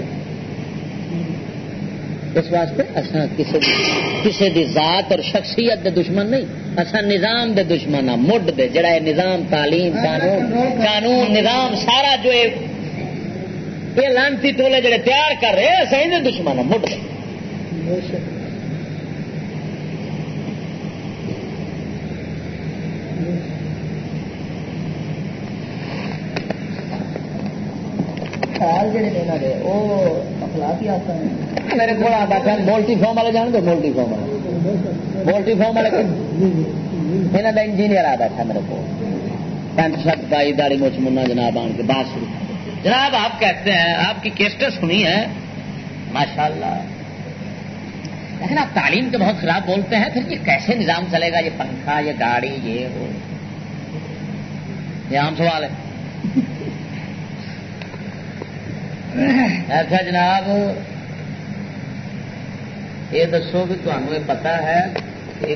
اس واسطے اصا کسی کسی دی ذات اور شخصیت دے دشمن نہیں اصا نظام دے دشمن ہاں مڈ دے جڑا ہے نظام تعلیم قانون قانون نظام سارا جو یہ لانتی ٹولے جڑے تیار کر رہے اصا یہ دشمن ہاں مڈ دے میرے کو مولٹی فارم والے جان دو مولٹی فارم والے مولٹی فارم والے یہاں کا انجینئر آ بیٹھا میرے کو پینٹ شرٹ پائی داڑی موچ منا جناب آن کے بات شروع جناب آپ کہتے ہیں آپ کی کیسٹر سنی ہے ماشاء اللہ لیکن آپ تعلیم تو بہت خراب بولتے ہیں پھر یہ کیسے نظام چلے گا یہ پنکھا یہ گاڑی یہ وہ یہ عام سوال ہے ایسا جناب، یہ دسو بھی تمہیں پتا ہے کہ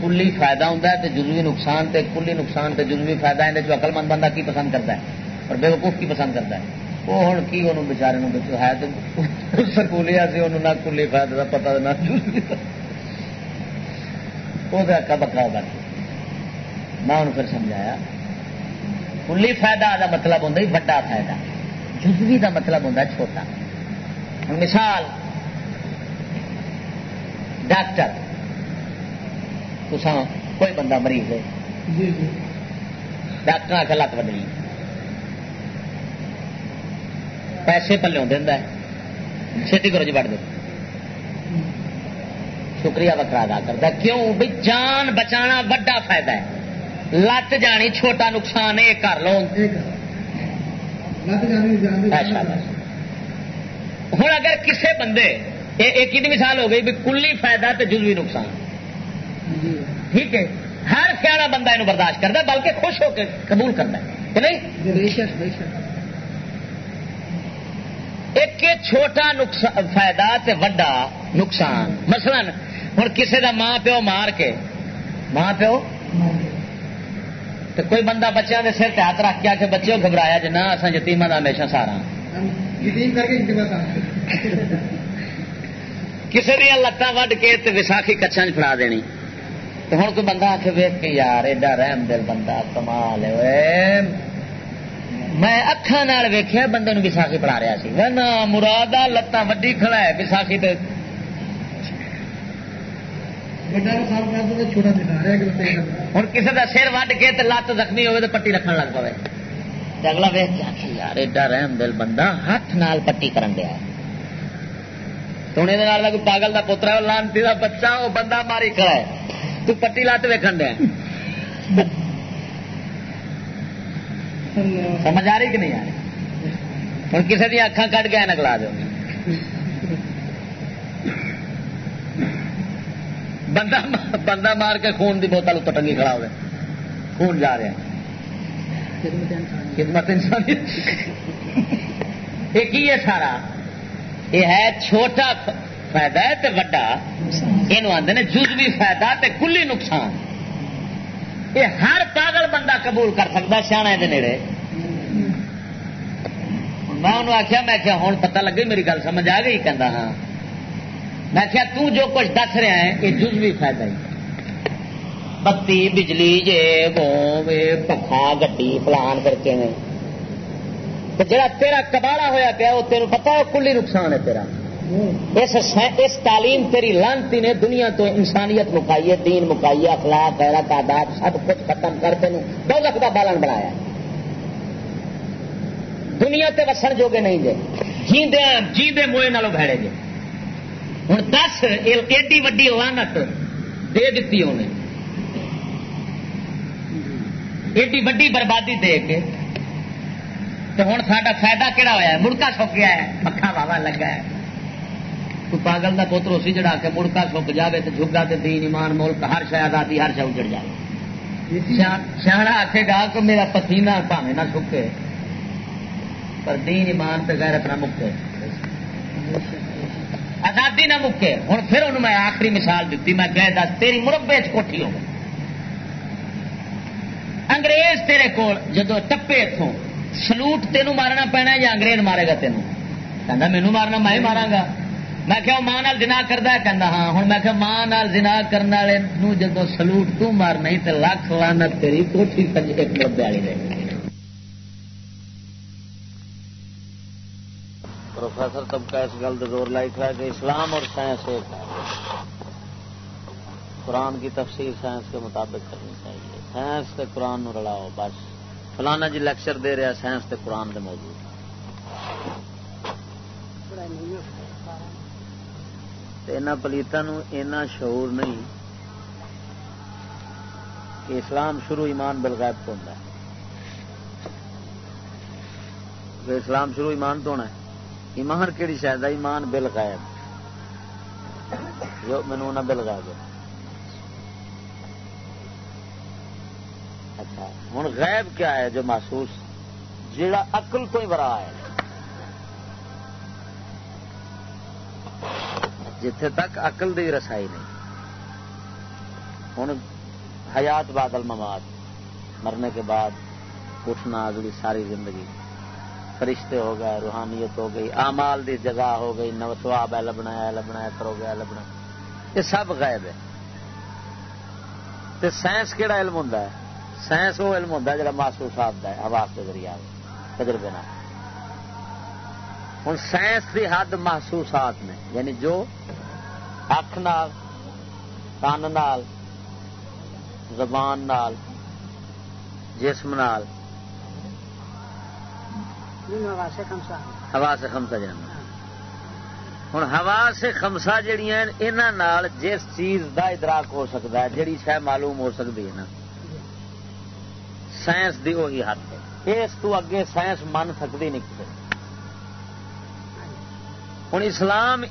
کلی فائدہ ہوں تو جزوی نقصان تے کلی نقصان تے جزوی فائدہ اندر اقل مند بندہ کی پسند کرتا ہے اور بے وقوف کی پسند کرتا ہے؟ وہ ہوں کی وہ بچارے ہے تو سکولی سی انہوں نہ کلی فائدہ کا پتا نہ جزوی وہ اکا بکا ہوگا میں انہوں پھر سمجھایا، کلی فائدہ کا مطلب ہوں بڑا فائدہ۔ جزوی کا مطلب ہوتا چھوٹا۔ مثال ڈاکٹر کوئی بندہ مریض ہے۔ جی، جی۔ ڈاکٹر آ کے لت بدلی پیسے پلوں دینا چھتی کرو جی بڑھ دو شکریہ وکرا ادا کرتا کیوں؟ بھائی جان بچانا وڈا فائدہ ہے۔ لت جانی چھوٹا نقصان یہ کر لو ہوں اگر کسے بندے ایک ہی مثال ہو گئی بھی کلی فائدہ تو جزوی نقصان۔ جی۔ ٹھیک ہے۔ ہر سیاح بندہ یہ برداشت کرتا بلکہ خوش ہو کے قبول کرتا ہے کہ نہیں؟ ایک چھوٹا فائدہ تے وڈا نقصان۔ مثلا ہوں کسے دا ماں پیو مار کے ماں پیو تو کوئی بندہ بچوں کے سر ہاتھ رکھ کے بچے گھبرایا جنا اصا یتیما کا ہمیشہ سارا۔ کسی دیا لتان وڈ کے وساخی کچھا چ فڑا دینی۔ تو ہوں کوئی بندہ آ کے ویک کے یار ایڈا رحم دل بندہ کمال میں اکھان ویخیا بندے وساخی پڑھا رہا سی۔ نہ مراد لتاں وڈی کھڑا ہے وساخی ہوں کسی کا سر وڈ کے لت زخمی ہوئے تو پٹی رکھن لگ پائے اگلا ویخ یار ایڈا رحم دل بندہ ہاتھ نال پٹی کرن دیا تنے کوئی پاگل کا پوترا لانتی کا بچہ وہ بندہ ماری کھڑا ہے تو پٹی لت ویکن دیا سمجھ آ رہی کہ نہیں آ رہی ہوں کسی دیا اکھان کٹ گیا نکلا دو بندہ بندہ مار کے خون دی بوتل اتر ٹنگی کھڑا ہوئے۔ خون جا رہے ہیں خدمت انسانی یہ کی ہے سارا؟ یہ ہے چھوٹا فائدہ ہے تے وڈا۔ یہ آدھے نے جزوی فائدہ تے کلی نقصان۔ یہ ہر پاگل بندہ قبول کر سکتا سیاح کے نیڑے۔ میں انہوں آخیا میں کیا ہوں پتہ لگے میری گل سمجھ آ گئی کہ ہاں۔ میں کیا تو جو کچھ دس رہا ہے یہ جزوی فائدہ ہی۔ بتی، بجلی جے وہ پکا گی پلان کر کے جڑا تیرا کباڑا ہوا پیا، وہ تیروں پتا کلی نقصان ہے تیرا۔ اس اس تعلیم تیری لانتی نے دنیا تو انسانیت مکائی ہے، دین مکائی ہے، اخلاق، غیرت، آداب، سب کچھ ختم کر تین دو لکھ کا بالن بنایا دنیا تے وسن جوگے نہیں جے جیندے جیندے موئے نالوں بھڑے جے ہوں دس ایڈی وڈی لانت دے دیتی انہیں۔ ایڈی وڈی بربادی دے کے۔ تو ہوں سا فائدہ کہڑا ہوا ہے؟ مڑکا سک گیا ہے پکا واوا لگا ہے۔ تو پاگل کا پوتر اسی چڑھا کے مڑکا سک جائے تو جھگا تو دین، ایمان، ملک، ہر شاید آتی ہر شاید اجڑ جائے۔ سیاح آخے گا کہ میرا پسینہ پاوے نہ سکے پر دین، ایمان تو غیر اپنا مکے آزادی نہ مکے۔ ہوں پھر انہوں میں آخری مثال دیتی، میں کہہ دس، تیری مربے چوٹھی ہو انگریز تیرے کول جدو ٹپے اتوں سلوٹ تینوں مارنا پینا یا انگریز مارے گا تینوں؟ کہ مینو مارنا، میں ہی مارا گا۔ میں کہ ماں جنا کرتا کہ ہاں۔ ہوں میں کہ ماں جنا کرنے والے جدو سلوٹ تو مارنا تو لکھ لانا تیری کوٹھی ایک مربے والی رہے پروفیسر طبقہ اس گل زور لائی کھڑا کہ اسلام اور سائنس ایک قرآن کی تفسیر سائنس کے مطابق کرنی چاہیے۔ سائنس تے قرآن نو رلاؤ، بس۔ فلانا جی لیکچر دے رہا سائنس تے قرآن دے موجود پلیتوں اینا شعور نہیں کہ اسلام شروع ایمان بلغائب تو ہوتا ہے۔ اسلام شروع ایمان تو ہونا ہے۔ ایمان کہڑی شاید ایمان بل غائب جو مینو نہ بل غائب اچھا ہوں غیب کیا ہے جو محسوس جڑا اقل تو ہی برا ہے۔ جتھے تک اقل دی رسائی نہیں۔ ہوں حیات بادل مماد مرنے کے بعد اٹھنا اگلی ساری زندگی۔ فرشتے ہو گئے، روحانیت ہو گئی امال دی جگہ ہو گئی، نو سواب ہے، لبنا ہے لبنا ہے، کرو گیا لبنا یہ سب غائب ہے۔ سائنس کہڑا علم ہوں سائنس وہ علم ہوتا ہے جا محسوسات کا آواز کے ذریعے تجربے نہ ہوں سائنس کی حد محسوسات نے یعنی جو اکھ نال کن نال، زبان نال، جسم نال ہوا سے خمسا جانا۔ ہوں ہوا سے خمسا جہیا انہوں جس چیز دا ادراک ہو سکتا ہے جہی شہ معلوم ہو سکتی ہے نا۔ سائنس دی وہی حد ہے۔ اس تو اگے سائنس من سکتی نہیں کسی۔ ہوں، اسلام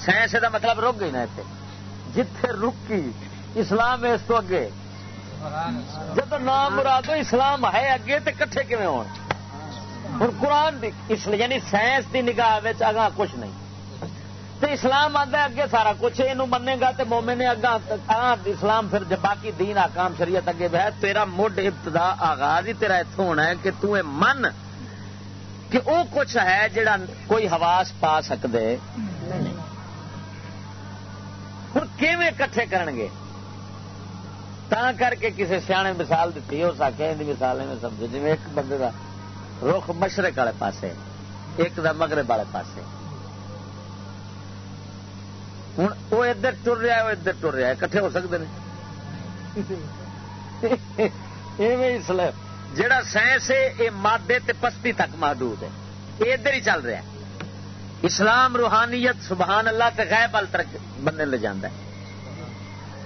سائنس کا مطلب رک گئی نا اتنے جتھے رکی، اسلام اس تو اگے۔ جب نام مرادو اسلام ہے، اگے تو کٹھے کھے ہو ہوں قرآن دی یعنی سائنس کی نگاہ اگاں کچھ نہیں۔ تو اسلام آتا ہے اگے سارا کچھ یہ منے گا تو مومے نے اگا اسلام پھر باقی دین آکام شریعت اگے بہ تیرا مڈ ابتدا آغاز ہی تیرا اتوں ہونا ہے کہ تو من کہ وہ کچھ ہے جڑا کوئی حواس پا سکتے ہوں کیویں کٹھے کرن گے تا کر کے کسی سیاح مثال دیتی ہو سکے مثال میں سمجھو جی ایک بندے کا رخ مشرق والے پاسے، ایک دا مغرب والے پاسے۔ ہوں وہ ادھر ٹر رہا ہے وہ ادھر ٹر رہا ہے کٹھے ہو سکتے ہیں جڑا سائنس ہے یہ مادے تے پستی تک محدود ہے۔ یہ ادھر ہی چل رہا ہے۔ اسلام روحانیت، سبحان اللہ تے غائب ال تک بننے لے جانا ہے۔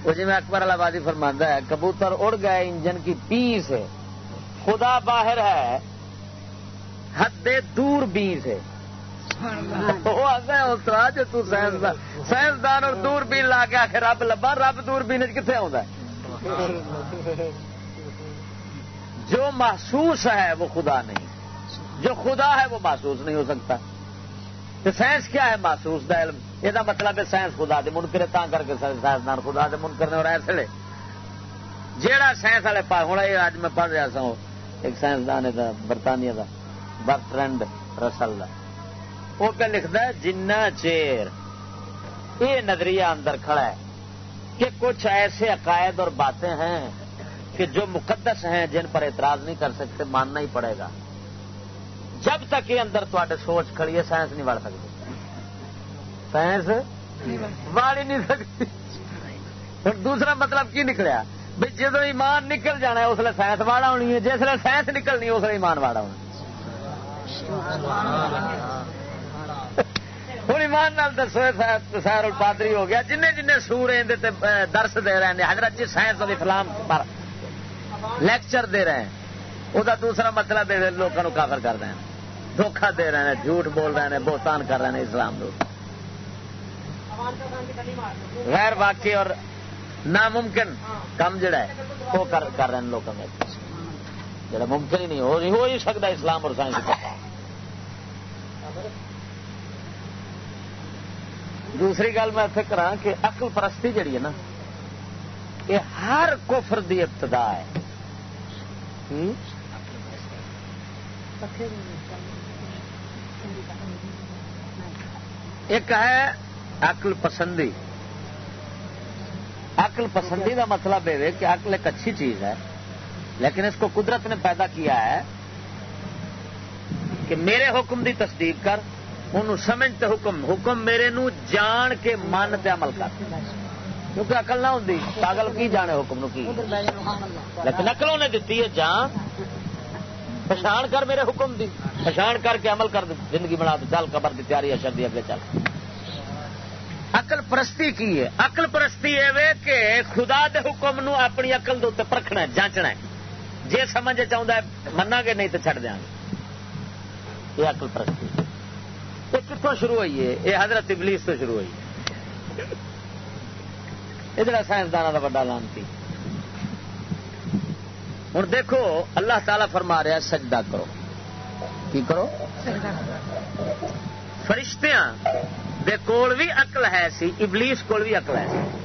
وہ جی میں اکبر آبادی فرماندہ ہے، کبوتر اڑ گئے، انجن کی پیس ہے۔ خدا باہر ہے حد دور بین سے سائنسدان اور دور بین لا کے آخر رب لبا رب دور بین کتنے آتا ہے؟ جو محسوس ہے وہ خدا نہیں. جو خدا ہے وہ محسوس نہیں ہو سکتا. تو سائنس کیا ہے محسوس دا علم؟ یہ مطلب ہے سائنس خدا دے منکر تا کر کے سائنسدان خدا دے منکر نے اور ایسے جیڑا سائنس والے پاس ہوں اج میں پڑھ رہا سا ایک سائنسدان ہے برطانیہ کا برٹرینڈ رسل وہ پہ لکھتا ہے جنہ چیر یہ نظریہ اندر کھڑا ہے کہ کچھ ایسے عقائد اور باتیں ہیں کہ جو مقدس ہیں جن پر اعتراض نہیں کر سکتے ماننا ہی پڑے گا جب تک یہ اندر تے سوچ کھڑی ہے سائنس نہیں بڑھ سکتی سائنس بڑھ ہی نہیں سکتی دوسرا مطلب کی نکلیا بھائی جدو ایمان نکل جانا ہے اس لیے سائنس واڑا ہونی ہے جس سائنس نکلنی ہے اس لیے ایمان واڑا ہونا ہوں ایمان نال دسو سیر الپادری ہو گیا۔ جن جن سور درس دے رہے ہیں حضرت جی سائنس اور اسلام پر لیکچر دے رہے ہیں۔ وہ دوسرا مطلب دے لوگوں کافر کر رہے ہیں۔ دھوکھا دے رہے ہیں، جھوٹ بول رہے ہیں، بہتان کر رہے ہیں اسلام لوگ غیر واقعی اور ناممکن کام جڑا ہے، وہ کر رہے ہیں لوگوں میں۔ جڑا ممکن ہی نہیں، ہو ہی سکتا اسلام اور سائنس کا دوسری گل میں فکر ہاں کہ اقل پرستی جڑی ہے نا، یہ ہر کفر دی ابتدا ہے۔ ایک ہے عقل پسندی۔ عقل پسندی کا مطلب یہ کہ عقل ایک اچھی چیز ہے، لیکن اس کو قدرت نے پیدا کیا ہے۔ کہ میرے حکم دی تصدیق کر ان سمجھتے حکم حکم میرے نو جان کے من تے عمل کر۔ کیونکہ اقل نہ ہوں پاگل کی جانے حکم نو کی؟ لیکن اقلوں نے دیتی ہے، جان پچھان کر میرے حکم دی پچھان کر کے عمل کر زندگی بنا دو چل قبر کی تیاری، اشر دی اگے چل۔ اقل پرستی کی ہے؟ اقل پرستی ہے کہ خدا دے حکم نو اپنی اقل دے پرکھنا ہے، جانچنا ہے۔ جی سمجھ چاہتا ہے منا گے، نہیں تو چڑھ دیا گے۔ یہ اقل پرستی یہ کتوں شروع ہوئی ہے؟ یہ حضرت ابلیس تو شروع ہوئی ہے۔ یہ جڑا سائنسدان کا بڑا لانتی ہوں دیکھو اللہ تعالی فرما رہا سجدہ کرو۔ کی کرو؟ فرشتیاں دے کول بھی اقل ہے سی ابلیس کول بھی اقل ہے سی۔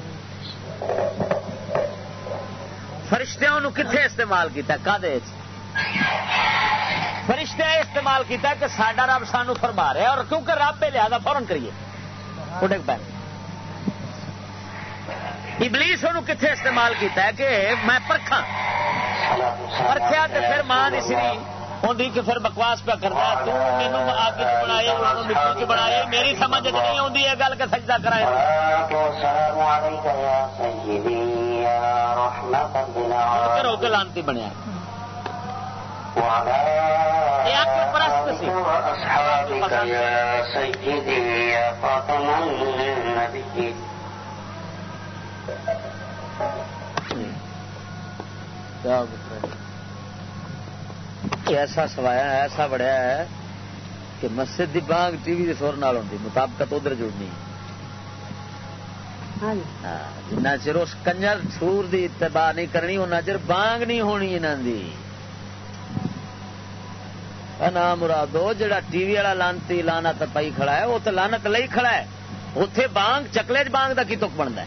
فرشتیاں کتنے استعمال کیا کدے فرشتہ استعمال کیا کہ سڈا رب سانو فرما رہا ہے اور کیونکہ رب پہ لیا فورن کریے۔ ڈگ پہ ابلیس وہ کتنے استعمال کیا کہ میں پرکھا پرکھیا تو پھر ماں نہیں سی ہوندی کہ پھر بکواس پہ کرتا تو مینو آگ چ بنائے مٹی چ بنائے میری سمجھ نہیں آتی یہ گل کہ سجدہ کرائے۔ رو کے لانتی بنیا۔ ایسا سوایا ایسا بڑھیا ہے کہ مسجد دی بانگ ٹی وی سور نال ہوتی مطابقت ادھر جڑنی۔ جنا چر اس کنجر سور دی اتباع نہیں کرنی ان چر بانگ نہیں ہونی انہوں دی۔ نام مرادو، جڑا ٹی وی والا لانتی لانت پائی کھڑا ہے، وہ تو لانت لئی کھڑا ہے۔ اتے بانگ، چکلے چ بانگ کا کی تک بنتا ہے؟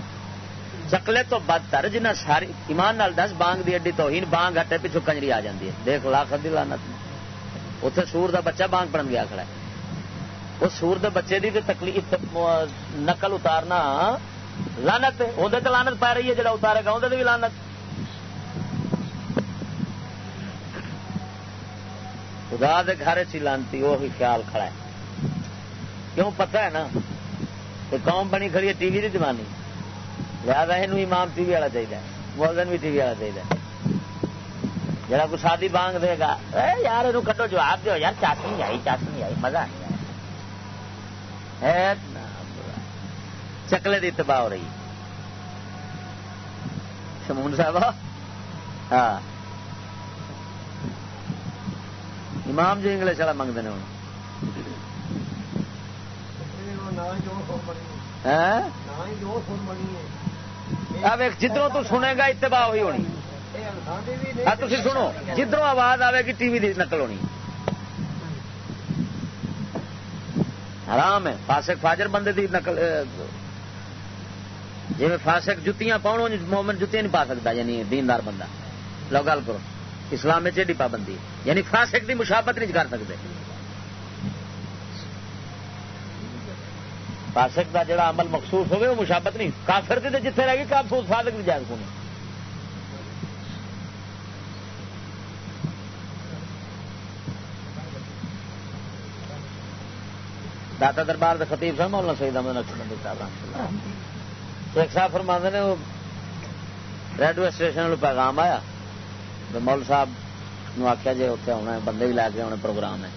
چکلے تو بدتر جنہ ساری ایمان نال دس بانگ دی اڈی تو بانگ ہٹے پیچھو کنجری آ جاتی ہے۔ دیکھ لاکھ دی لانت اتے سور دا بچہ بانگ پڑن گیا کھڑا ہے۔ وہ سور دے بچے دی تے تکلیف نقل اتارنا۔ لانت اندر تو لانت پا رہی ہے، جڑا اتارے گا اندر بھی لانت خدا دے گھر چلانتی وہی خیال کھڑا ہے۔ کیوں پتہ ہے نا؟ کہ قوم بنی کھڑی ہے ٹی وی کی دیوانی لہٰذا یہ امام ٹی وی والا چاہیے مولدن بھی ٹی وی والا چاہیے جڑا کوئی شادی بانگ دے گا، اے یار یہ کٹو جواب دو یار چاس نہیں آئی چاس نہیں آئی، مزہ نہیں آیا۔ چکلے کی تباہ ہو رہی۔ شمون صاحب ہاں۔ امام جی انگلش والا منگتے ہیں ہوں جدروں تو سنے گا اتباع ہوئی ہونی تھی سنو جدروں آواز آئے گی ٹی وی نقل ہونی حرام ہے فاسق فاجر بندے دی نقل جی فاسق جتیاں پاؤ مومن جتیاں نہیں پا سکتا یعنی دیندار بندہ لو گل کرو اسلام میں چیڈی پابندی یعنی فاسق دی مشابت نہیں کر سکتے۔ فاسق کا جڑا عمل مخصوص ہوگی وہ مشابت نہیں۔ کافر کی جتنے رہ گی کافر فاسق کی جائز کو داتا دربار دا خطیب صاحب، مولانا سید احمد نقشبندی صاحب شیخ صاحب فرما نے، وہ ریڈیو اسٹیشن پیغام آیا مول صاحب نو آخیا جی اتنے آنا بندے بھی لے کے آنے پروگرام ہے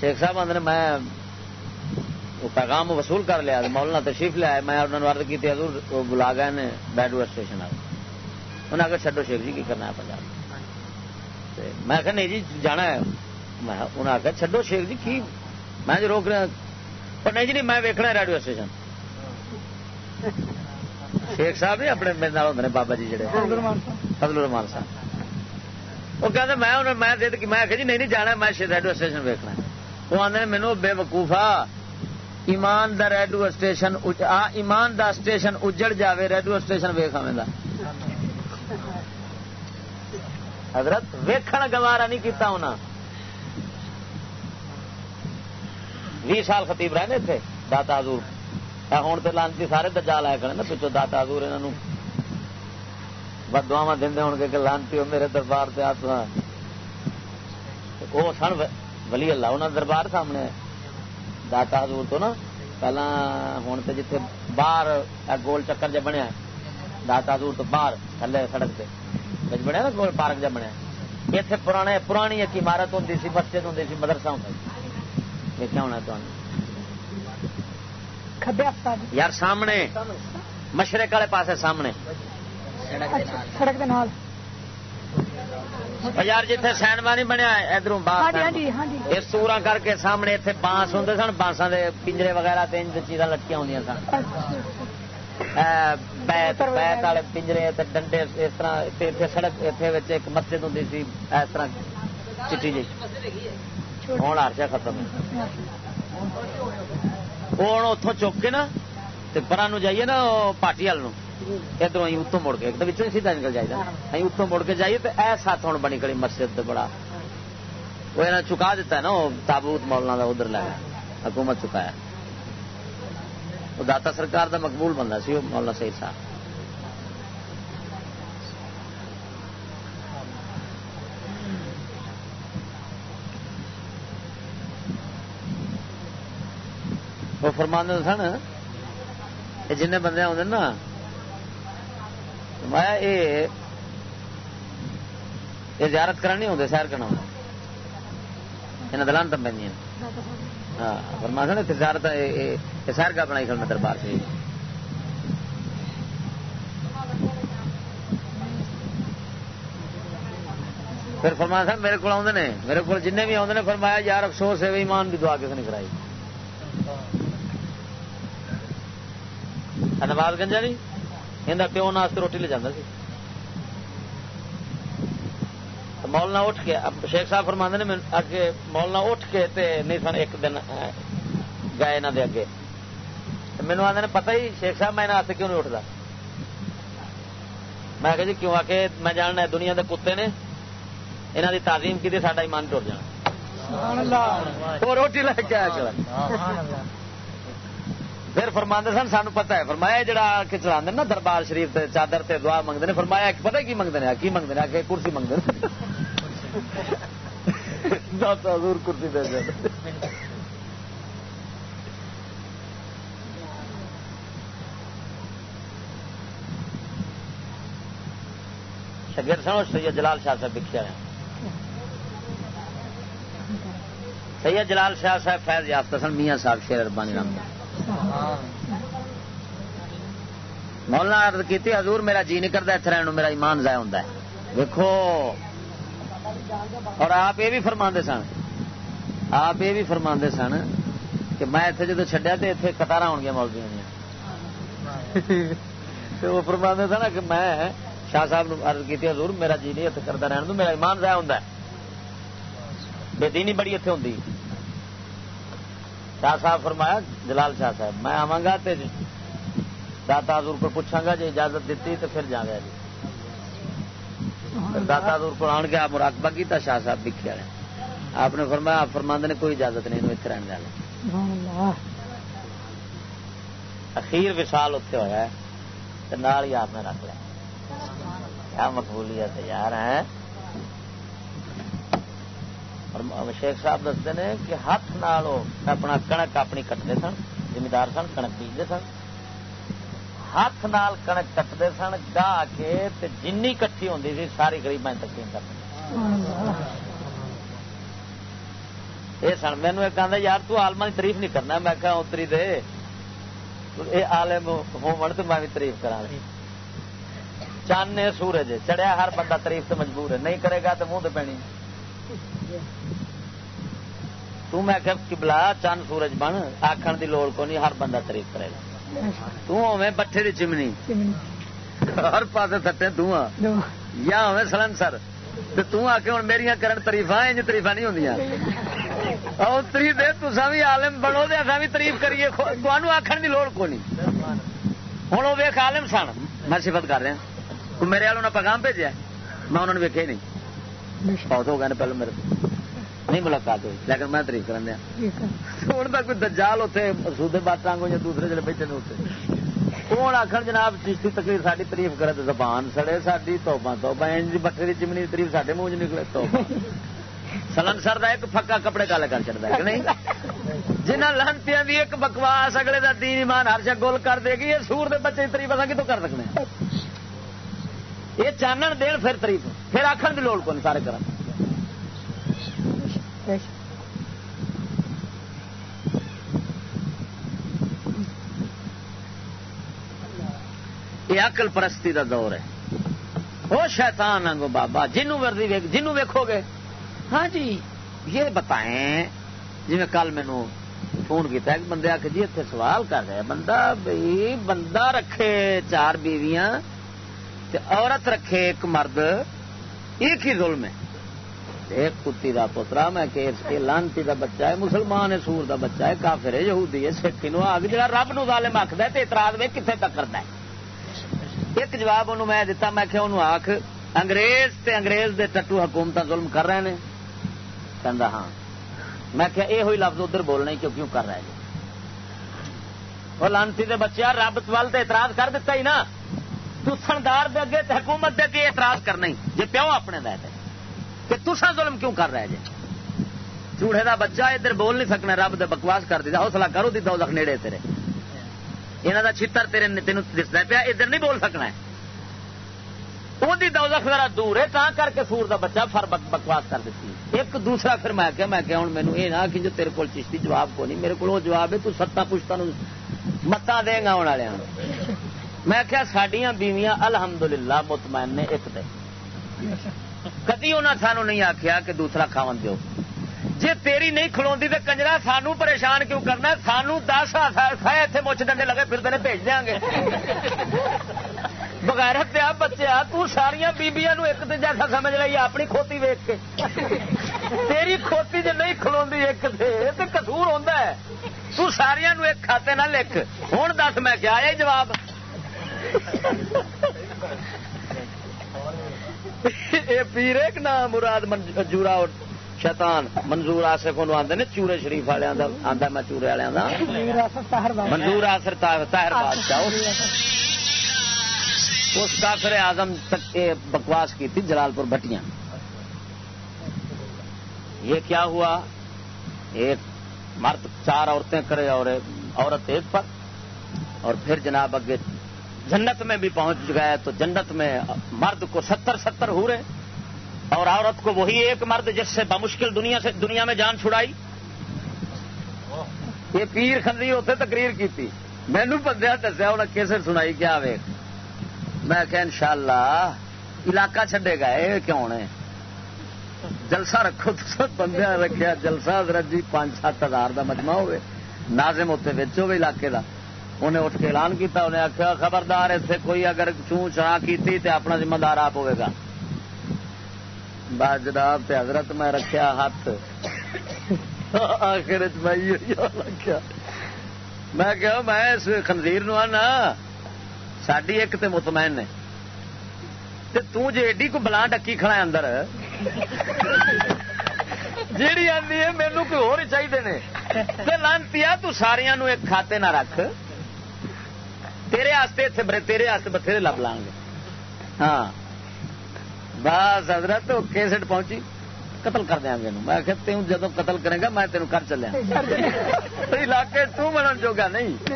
شیخ صاحب آدھے میں پیغام وصول کر لیا مولانا تشریف لیا میں انہوں نے ورد کی حضور وہ بلا گئے نے بیڈو اسٹیشن والے انہیں آگے چڈو شیخ جی کی کرنا ہے پنجاب میں آخر نہیں جی جانا ہے انہیں آخر چڈو شیخ جی کی میں جو روک رہا پر نہیں جی نہیں میں ویکنا ریڈیو اسٹیشن شیخ صاحب نہیں اپنے میرے نال ہوتے ہیں بابا جی جڑے فضل الرحمان صاحب۔ وہ کہتے میں میں میں آخیا جی نہیں نہیں جانا میں ریڈیو اسٹیشن ویکنا وہ آدھے مینو بے وقوفا ایمان دا ریڈیو اسٹیشن ایمان دا اسٹیشن اجڑ جاوے ریڈیو اسٹیشن ویخ ہمیں حضرت ویکھن گوارا نہیں کیتا ہونا۔ بھی سال خطیب رہے تھے داتا حضور۔ ہوں تو لانتی سارے دجال آئے کھڑے نا پچھو داتا حضور انہوں بدوا دے ہو گے کہ لانتی ہو میرے دربار سے آپ وہ سن ولی اللہ انہوں دربار سامنے داتا حضور تو نا پہلا ہوں تو جیتے باہر گول چکر جا بنیا داتا حضور تو باہر تھلے سڑک سے بنیا نا گول پارک جا بنیا اتنے پرانے پرانی ایک عمارت ہوں سی مسجد ہوں سی مدرسہ ہوں دیکھا ہونا یار سامنے مشرق والے پاس سامنے سڑک یار جیتے سینما نہیں بنیا ادھر یہ سورا کر کے سامنے اتنے بانس ہوں سن بانسا کے پنجرے وغیرہ تین چیزاں لٹکیاں ہوں سن بیت بیت والے پنجرے ڈنڈے اس طرح سڑک اتنے ایک مسجد ہوں سی اس طرح چٹی جی ہوں ہرشا ختم ہوں اتوں چک کے نا پرا جائیے نا پارٹی والوں ادھر اتوں مڑ کے ایک سیدھا نکل جائے ایں اتوں مڑ کے جائیے تو ایسا ہوں بنی کڑی مسجد بڑا وہ چکا دیتا ہے نا وہ تابوت مولنا کا ادھر لے حکومت چکایا وہ داتا سرکار دا مقبول بندہ سی مولانا سید صاحب وہ فرمانے سن جن بندے آدھے نا، میں یہ زیارت کرانی آتے سیر کرنا یہاں دلان تم پہ ہاں فرما سن زیارت سیر کا بنائی کھڑنا دربار سے۔ پھر فرما سن، میرے کو آدھے میرے کو جن بھی آدھے فرمایا، یار افسوس ہے ایمان کی دعا کس نے کرائی؟ نواز گنجا نہیں؟ یہ پیو ناستے روٹی لے جانا سی۔ مولنا اٹھ کے شیخ صاحب فرما نے اگے مولنا اٹھ کے تے نہیں سن ایک دن گئے یہاں دے اگے۔ مینو آدھے پتا ہی شیخ صاحب میں یہاں کیوں نہیں اٹھتا میں کہ جی کیوں آ کے میں جاننا دنیا دے کتے نے۔ یہاں کی تعلیم کی ساڈا ایمان ٹوٹ جانا۔ روٹی لے کے آیا پھر فرما سن سان پتا ہے۔ فرمایا جڑا کے چلا نا دربار شریف تے چادر تے دعا منگتے ہیں فرمایا پتا کی منگتے ہیں کی منگتے ہیں کہ کرسی منگتے ہیں حضور کرسی دے شگر سنو سید جلال شاہ صاحب لکھا ہے سید جلال شاہ صاحب فیض یافتہ سن، میاں صاحب شیر اربانی نام ہاں۔ مولانا عرض کی حضور میرا جی نہیں کرتا اتنے رہن میرا ایمان ضائع ہوتا ہے۔ دیکھو اور آپ یہ بھی فرما سن، آپ یہ بھی فرما سن کہ میں اتنے جدو چڈیا تو اتنے کتار ہو گیا مولوی وہ فرما سن کہ میں شاہ صاحب عرض کی حضور میرا جی نہیں اتنے کرتا رہن تو میرا ایمان ضائع ہوتا ہے۔ بے دینی بڑی اتنے ہوں شاہ صاحب فرمایا، جلال شاہ صاحب، میں آوا گا داتا حضور کو پوچھا گا جی اجازت دیتی تو پھر جا گیا جی داتا حضور کو جی جی۔ آن گیا مراقبہ کیا شاہ صاحب لکھے والے آپ نے فرمایا، آپ فرماند نے کوئی اجازت نہیں اتنے رہنے والا اخیر وشال اتنے ہوا ہے نال ہی آپ نے رکھ لیا۔ کیا مقبولیت یار ہے شیخ صاحب دستے ہیں کہ ہاتھ نال اپنا کنک اپنی کٹتے سن، زمیندار سن کنک بیجتے سن۔ ہاتھ نال کنک کٹتے سن، گا کے جن کٹھی ہوتی سی، ساری گریب تقسیم کرتے یہ سن مینو ایک آدھا یار تو آلما کی تعریف نہیں کرنا۔ میں کہا اتری دے؟ یہ آلم ہومن تو میں بھی تعریف کرا چانے سورج، چڑھیا ہر بندہ تعریف سے مجبور ہے۔ نہیں کرے گا تو منہ تو پینی تو میں کہ چند سورج بن آخر دی لوڑ کو نہیں ہر بندہ تعریف کرے گا۔ تمہیں بٹھے دی چمنی۔ ہر پاس تھٹے دھواں۔ یا ہوے سلنسر۔ تو آ کے ہوں میری کرن تریفا انج تریفا نہیں ہوں اتری دے تسا بھی عالم بنو دے اصا بھی تعریف کریے۔ تمہوں آخر دی لوڑ کو نہیں ہوں وہ ویخ عالم سن۔ میں صفت کر رہا میرے والوں پیغام بھیجا میں انہوں نے ویکے نہیں۔ بہت ہو گئے پہلے میرے۔ نہیں ملاقات ہوئی۔ لیکن میں تاریخ کرا ہوں تک کوئی دجال اتنے سودے بات آنگو یا دوسرے جڑے بیٹھے نے اتنے ہوں آخر جناب چیشتی تقریر ساری تعریف کرے تو زبان سڑے ساری توبا توبا بٹے کی چمنی تاریف سارے منہ چ نکلے تو سلن سر کا ایک پکا کپڑے کالے کر چڑھتا ہے کہ نہیں؟ جنہ لہنتی بھی ایک بکواس اگلے کا دین ایمان ہر شا گول کر دے گی یہ سور دے بچے کی تاریف اصل کتوں کر سکتے یہ چانن دین پھر تاریف پھر آخر کی لوڑ کو سارے کریں یہ اقل پرستی کا دور ہے وہ شیطان آنگو بابا جنو وردی جنو ویکو گے ہاں جی یہ بتائیں جی میں کل مینو فون کیا ایک بندے آ کے جی اتنے سوال کر رہے بندہ بھائی بندہ رکھے چار بیویاں عورت رکھے ایک مرد ایک ہی ظلم ہے ایک کتی کا پوترا میں کہ لانتی کا بچہ ہے، مسلمان ہے، سور کا بچہ ہے، کافر ہے، یہودی ہے سکھ نو آگ جا رب نو ظالم آخد ہے اعتراض میں کتنے تک کرتا ہے۔ ایک جواب انہوں میں دتا، میں کہ انہوں آخ انگریز تے انگریز دے ٹٹو حکومت ظلم کر رہے ہیں کہ ہاں۔ میں کہ یہ ہوئی لفظ ادھر بولنا کیوں کیوں کر رہے وہ لانتی دے بچے رب وال تے اعتراض کر دیتا ہی نا۔ تو سندار دے اگے تے حکومت دے اگے اعتراض کرنا ہی۔ جی پیو اپنے دے کہ تسا ظلم کیوں کر رہے جی؟ چوڑے دا بچہ ادھر بول نہیں سکنا، رب دے بکواس کر دیتا، حوصلہ کرو دی دو نیڑے تیرے۔ یہاں کا چھتر تیرے تین دستا پیا، ادھر نہیں بول سکنا۔ ہے وہ دوزخ ذرا دور ہے تا کر کے سور دا بچہ فر بکواس کر دیتی۔ ایک دوسرا پھر میں کہ میں کہ ہوں مینو یہ نہ کہ جو تیرے کو چشتی جواب کو نہیں، میرے کو جواب ہے، تو ستا پشتا متا دے گا آنے والے میں کیا سڈیا بیویاں الحمدللہ مطمئن نے، ایک دے۔ کدی انہیں سانو نہیں آخیا کہ دوسرا کھاون دو جی تیری نہیں کھلو تو کنجرا سانو پریشان کیوں کرنا سانو دس اتنے مچھ ڈنڈے لگے، پھر بھیج دیا گے۔ بغیر پیا بچے تاریاں بیبیاں ایک جیسا سمجھ رہی اپنی کھوتی ویک کے۔ تیری کھوتی جی نہیں کھلو ایک تو کسور ہوتا ہے۔ ایک کھاتے نہ لکھ۔ ہوں دس میں کیا؟ یہ جواب پیر ایک نام مراد جورا شیطان، منظور آسے کو آدھے نے چورے شریف والے آدھا میں چورے والے منظور آسر تاہر بادشاہ، اس کافر آزم تک بکواس کی تھی جلال پور بٹیاں یہ کیا ہوا؟ ایک مرد، چار عورتیں کرے اور عورت ایک پر۔ اور پھر جناب اگے جنت میں بھی پہنچ گئے تو جنت میں مرد کو ستر ستر ہو رہے اور عورت کو وہی ایک مرد جس سے بمشکل دنیا سے دنیا میں جان چھڑائی یہ پیر خندی ہوتے تقریر کی تھی مینو بندیا دسیا انہیں کیسے سنائی کیا ویک؟ میں کہ انشاءاللہ علاقہ چھڈے گا یہ کیوں نے؟ جلسہ رکھو تو سب رکھا جلسہ حضرت جی پانچ سات ہزار کا مجمع ہوئے نازم اتنے بچ ہوئے علاقے کا انہیں اٹھ کے اعلان کیا انہیں آخیا خبردار اتنے کوئی اگر چون چڑا کی تو اپنا ذمہ دار آپ ہوئے گا۔ بعد جناب تے حضرت میں رکھیا ہاتھ۔ آخر رکھا میں کہ میں اس خنزیر نو آنا ساری ایک تے مطمئن نے تے تو جے ایڈی کو بلا ڈکی کھڑا ہے اندر۔ جیڑی آدھی ہے مینو کوئی ہو چاہیے نے۔ لانتی تو ساریا نو ایک کھاتے نہ رکھ۔ تیرے آستے اتنے تیرے آستے بتھیرے لب لان گے۔ ہاں۔ بس حضرت کیسٹ پہنچی۔ قتل کر دیا گے میں کہ تم جدو قتل کرے گا میں تینوں کر چلیا علاقے تن جوگا نہیں۔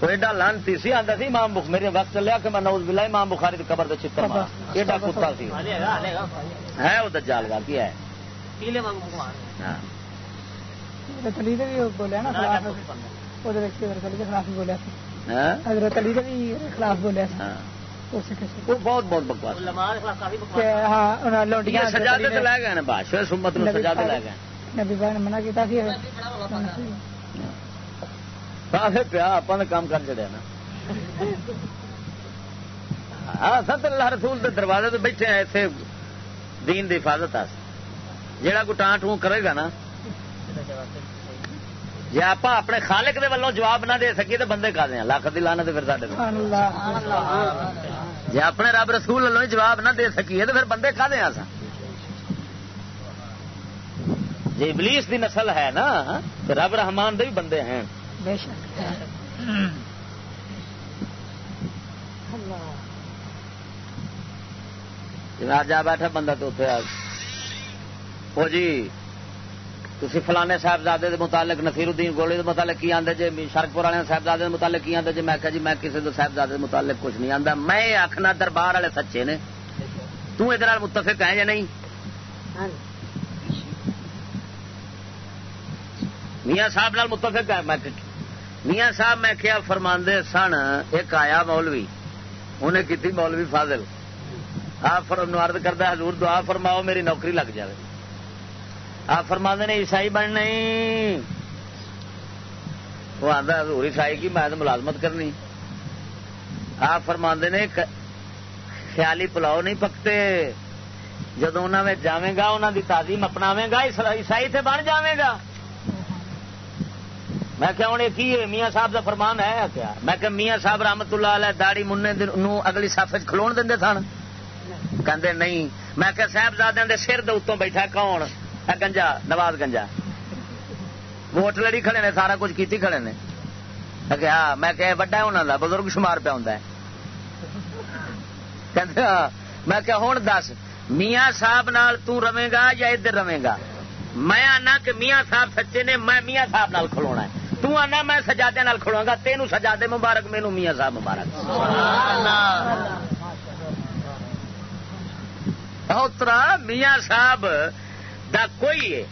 تو ایڈا لانتی سی آتا سی ماں بخ میرے وقت چلیا کہ میں نوز بلا ماں بخاری قبر سے چتر مار۔ ایڈا کتا سی۔ ہے وہ دجال کیا ہے؟ ہاں۔ حضرت علی بھی خلاف بولیا وہ بہت بہت بکواس سجادے لے گئے بادشاہ سمت سجادے لے گئے نبی نے منع کیا پیا آپ کام کر چڑیا نا ہاں ست اللہ رسول دروازے تو بیٹھے ہیں اتنے دین کی حفاظت جہاں کو ٹان ٹون کرے گا نا جی آپ اپنے خالق دے ولوں جواب نہ دے سکیے تو بندے کا دیا لاکھ دلانا تو پھر سارے جی اپنے رب رسول ولوں جواب نہ دے سکیے تو پھر بندے کا دیا سا جی ابلیس دی نسل ہے نا تو رب رحمان دے بھی بندے ہیں۔ جا بیٹھا بندہ تو اتنے وہ جی تھی فلانے صاحبزادے کے متعلق نفیر الدین گولی کے متعلق کی آدھے جی شرکپور والے صاحبزادے کے متعلق کی آدھے جی میں جی میں کسی صاحبزادے کے متعلق کچھ نہیں آتا میں آخنا دربار والے سچے نے تر متفق ہے یا نہیں میاں صاحب نال متفق ہے میں میاں صاحب میں کیا فرماندے سن ایک آیا مولوی انہیں کی مولوی فاضل آپ فرد کردہ حضور دعا فرماؤ میری نوکری لگ جائے آپ فرما نے عیسائی بن نہیں وہ آتا ہزور عیسائی کی میں ملازمت کرنی۔ آپ فرما نے خیالی پلاؤ نہیں پکتے۔ جدو انہوں میں جائے گا انہوں کی تعظیم اپنا گا عیسائی سے بن جائے گا۔ میں کیا ہوں کی میاں صاحب کا فرمان ہے کیا۔ میں کہ میاں صاحب رحمت اللہ علیہ داڑی منہ اگلی سف کھلو دیں سن کہ نہیں۔ میں کہ صاحبزادے سر دتوں بیٹھا کون؟ گنجا، نواز گنجا۔ ووٹ لڑی کھڑے نے، سارا کچھ کیتی کھڑے نے۔ کہ ہاں میں کہ وڈا انہوں کا بزرگ شمار پہ ہوں ہاں میں کہ ہوں دس، میاں صاحب نال تو رہے گا یا ادھر رہے گا؟ میں آنا کہ میاں صاحب سچے نے، میں میاں صاحب نال کھلونا ہے۔ تو آنا، میں سجادے نال کھلوا گا تینوں سجادے مبارک، مینو میاں صاحب مبارک۔ اللہ۔ اترا میاں صاحب دا کوئی ہے۔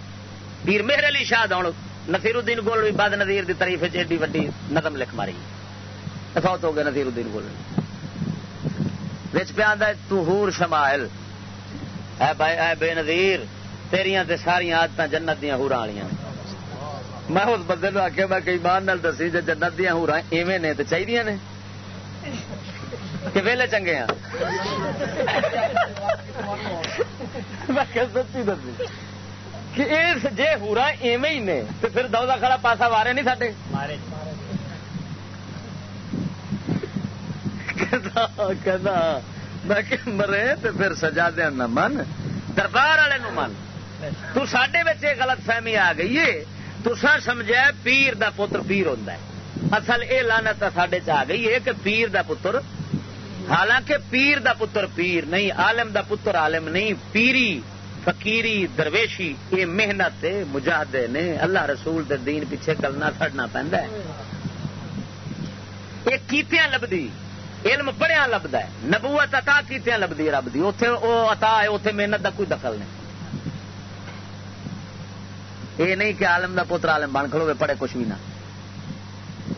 پیر مہر علی شاہ دون نصیر الدین گول بھی بد نظیر دی تاریف ایڈی وڈی نظم لکھ ماری۔ فوت ہو گیا نصیر الدین گول۔ بچ پہ آدھا تہور شمائل۔ اے بھائی، اے بے نظیر، تیریاں تے ساری آدت جنت دیا ہورا والی میں اس بندے نو آخیا میں کئی مان نال دسی جی جنت دیا ہورا ایویں نے تو چاہیے نے۔ کہ ویلے چنگے ہیں میں سچی دسی کہ جی ہورا ایویں ہی نے تو پھر دو کا کھڑا پاسا وارے نہیں ساڈے؟ میں کہ مرے تو پھر سجا دیا نہ من دربار والے نو من۔ تو سڈے غلط فہمی آ گئی ہے۔ تو سمجھا پیر دا پتر پیر ہوں اصل یہ لانت سڈے چ آ گئی ہے کہ پیر دا پتر حالانکہ پیر دا پتر پیر نہیں، عالم دا پتر عالم نہیں، پیری، فقیری، درویشی، یہ محنت، مجاہدے نے اللہ رسول دے دین پیچھے کلنا سڑنا پہنتا ہے۔ یہ کیتیاں لبدی؟ علم پڑھیا لبدا ہے۔ نبوت عطا کیتیاں لبدی رب دی؟ اوتھے او عطا ہے، اوتھے محنت دا کوئی دخل نہیں۔ یہ نہیں کہ عالم دا پتر عالم بن کھڑو پڑھے کچھ بھی نہ۔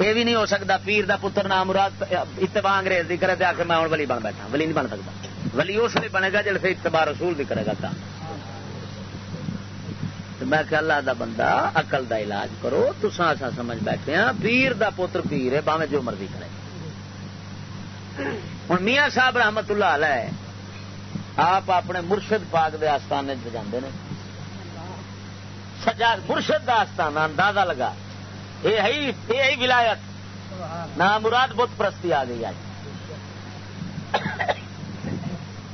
یہ بھی نہیں ہو سکتا، پیر دا پتر نام مراد اتباع انگریز دی کرے تے آ کے میں ہوں ولی بن بیٹھا، ولی نہیں بن سکتا۔ ولی اس لیے بنے گا جل سے اتباع رسول بھی کرے گا کام میں کہ اللہ دا بندہ، عقل دا علاج کرو تسا ایسا سمجھ بیٹھے ہیں پیر دا پتر پیر ہے، باویں جو مرضی کرے۔ ہوں میاں صاحب رحمت اللہ علیہ آپ اپنے مرشد پاک دے آستانے جانے نے۔ سجا مرشد دا آستانہ اندازہ لگا۔ یہ ہے ولایت۔ نہ مراد بت پرستی آ گئی آج۔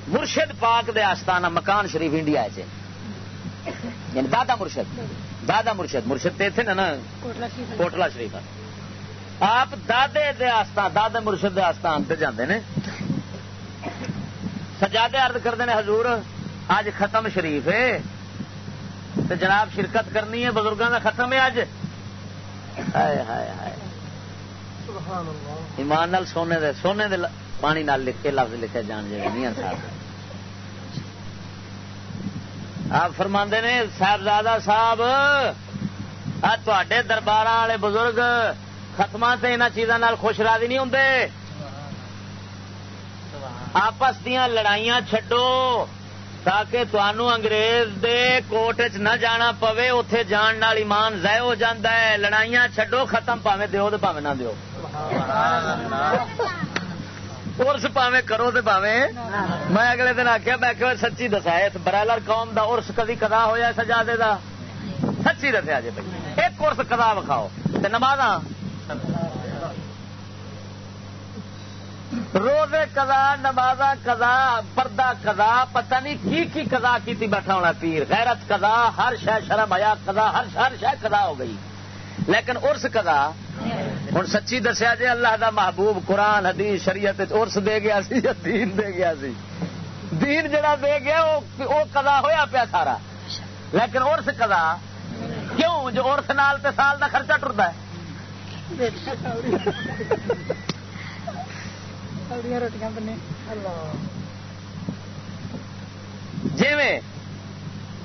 مرشد پاک دے آستانہ مکان شریف انڈیا چ یعنی دادا مرشد۔ دادا مرشد۔ مرشد تے تھے نا کوٹلا شریف۔ آپ دادے دے آستان دادے مرشد دے آستان تے جاندے نے۔ سجادے عرض کرتے ہیں حضور اج ختم شریف ہے۔ تو جناب شرکت کرنی ہے بزرگوں کا ختم ہے اج ہائے ہائے ہائے۔ ایمان نال سونے دے سونے دے پانی نال لکھ کے لفظ لکھے جان جائے نہیں صاحب آپ فرما نے صاحبزادہ صاحب تے دربار والے بزرگ ختم سے ان چیزوں خوش راضی نہیں ہوں آپس دیا لڑائیاں چڈو تاکہ تنوع انگریز دے کوٹ چ نہ جانا پوے اتے جان نال ایمان ضائع ہو جاتا ہے، لڑائیاں چڈو ختم پاوے دیو تو پاوے نہ دیو۔ ارس پاوے کرو تو پاوے میں اگلے دن آخیا میں کہ سچی دسا، اس برائلر قوم دا ارس کدی کدا ہوا سجا دے دا؟ سچی دسیا جی بھائی، ایک ارس کدا وکھاؤ نماز روزے کدا نماز کدا پردہ کدا پتہ نہیں کی کی کدا کی بیٹھا ہونا پیر۔ غیرت کدا ہر شہ شرم آیا کدا ہر ہر شہ کدا ہو گئی۔ لیکن ارس کدا ہوں سچی دسیا جی اللہ دا محبوب قرآن، حدیث، شریعت ارس دے گیا سی یا دین دے گیا سی؟ دین جڑا دے گیا وہ کدا ہویا پیا سارا۔ لیکن ارس کدا کیوں؟ جو ارس نال تے سال دا خرچہ ٹرتا ہے۔ جی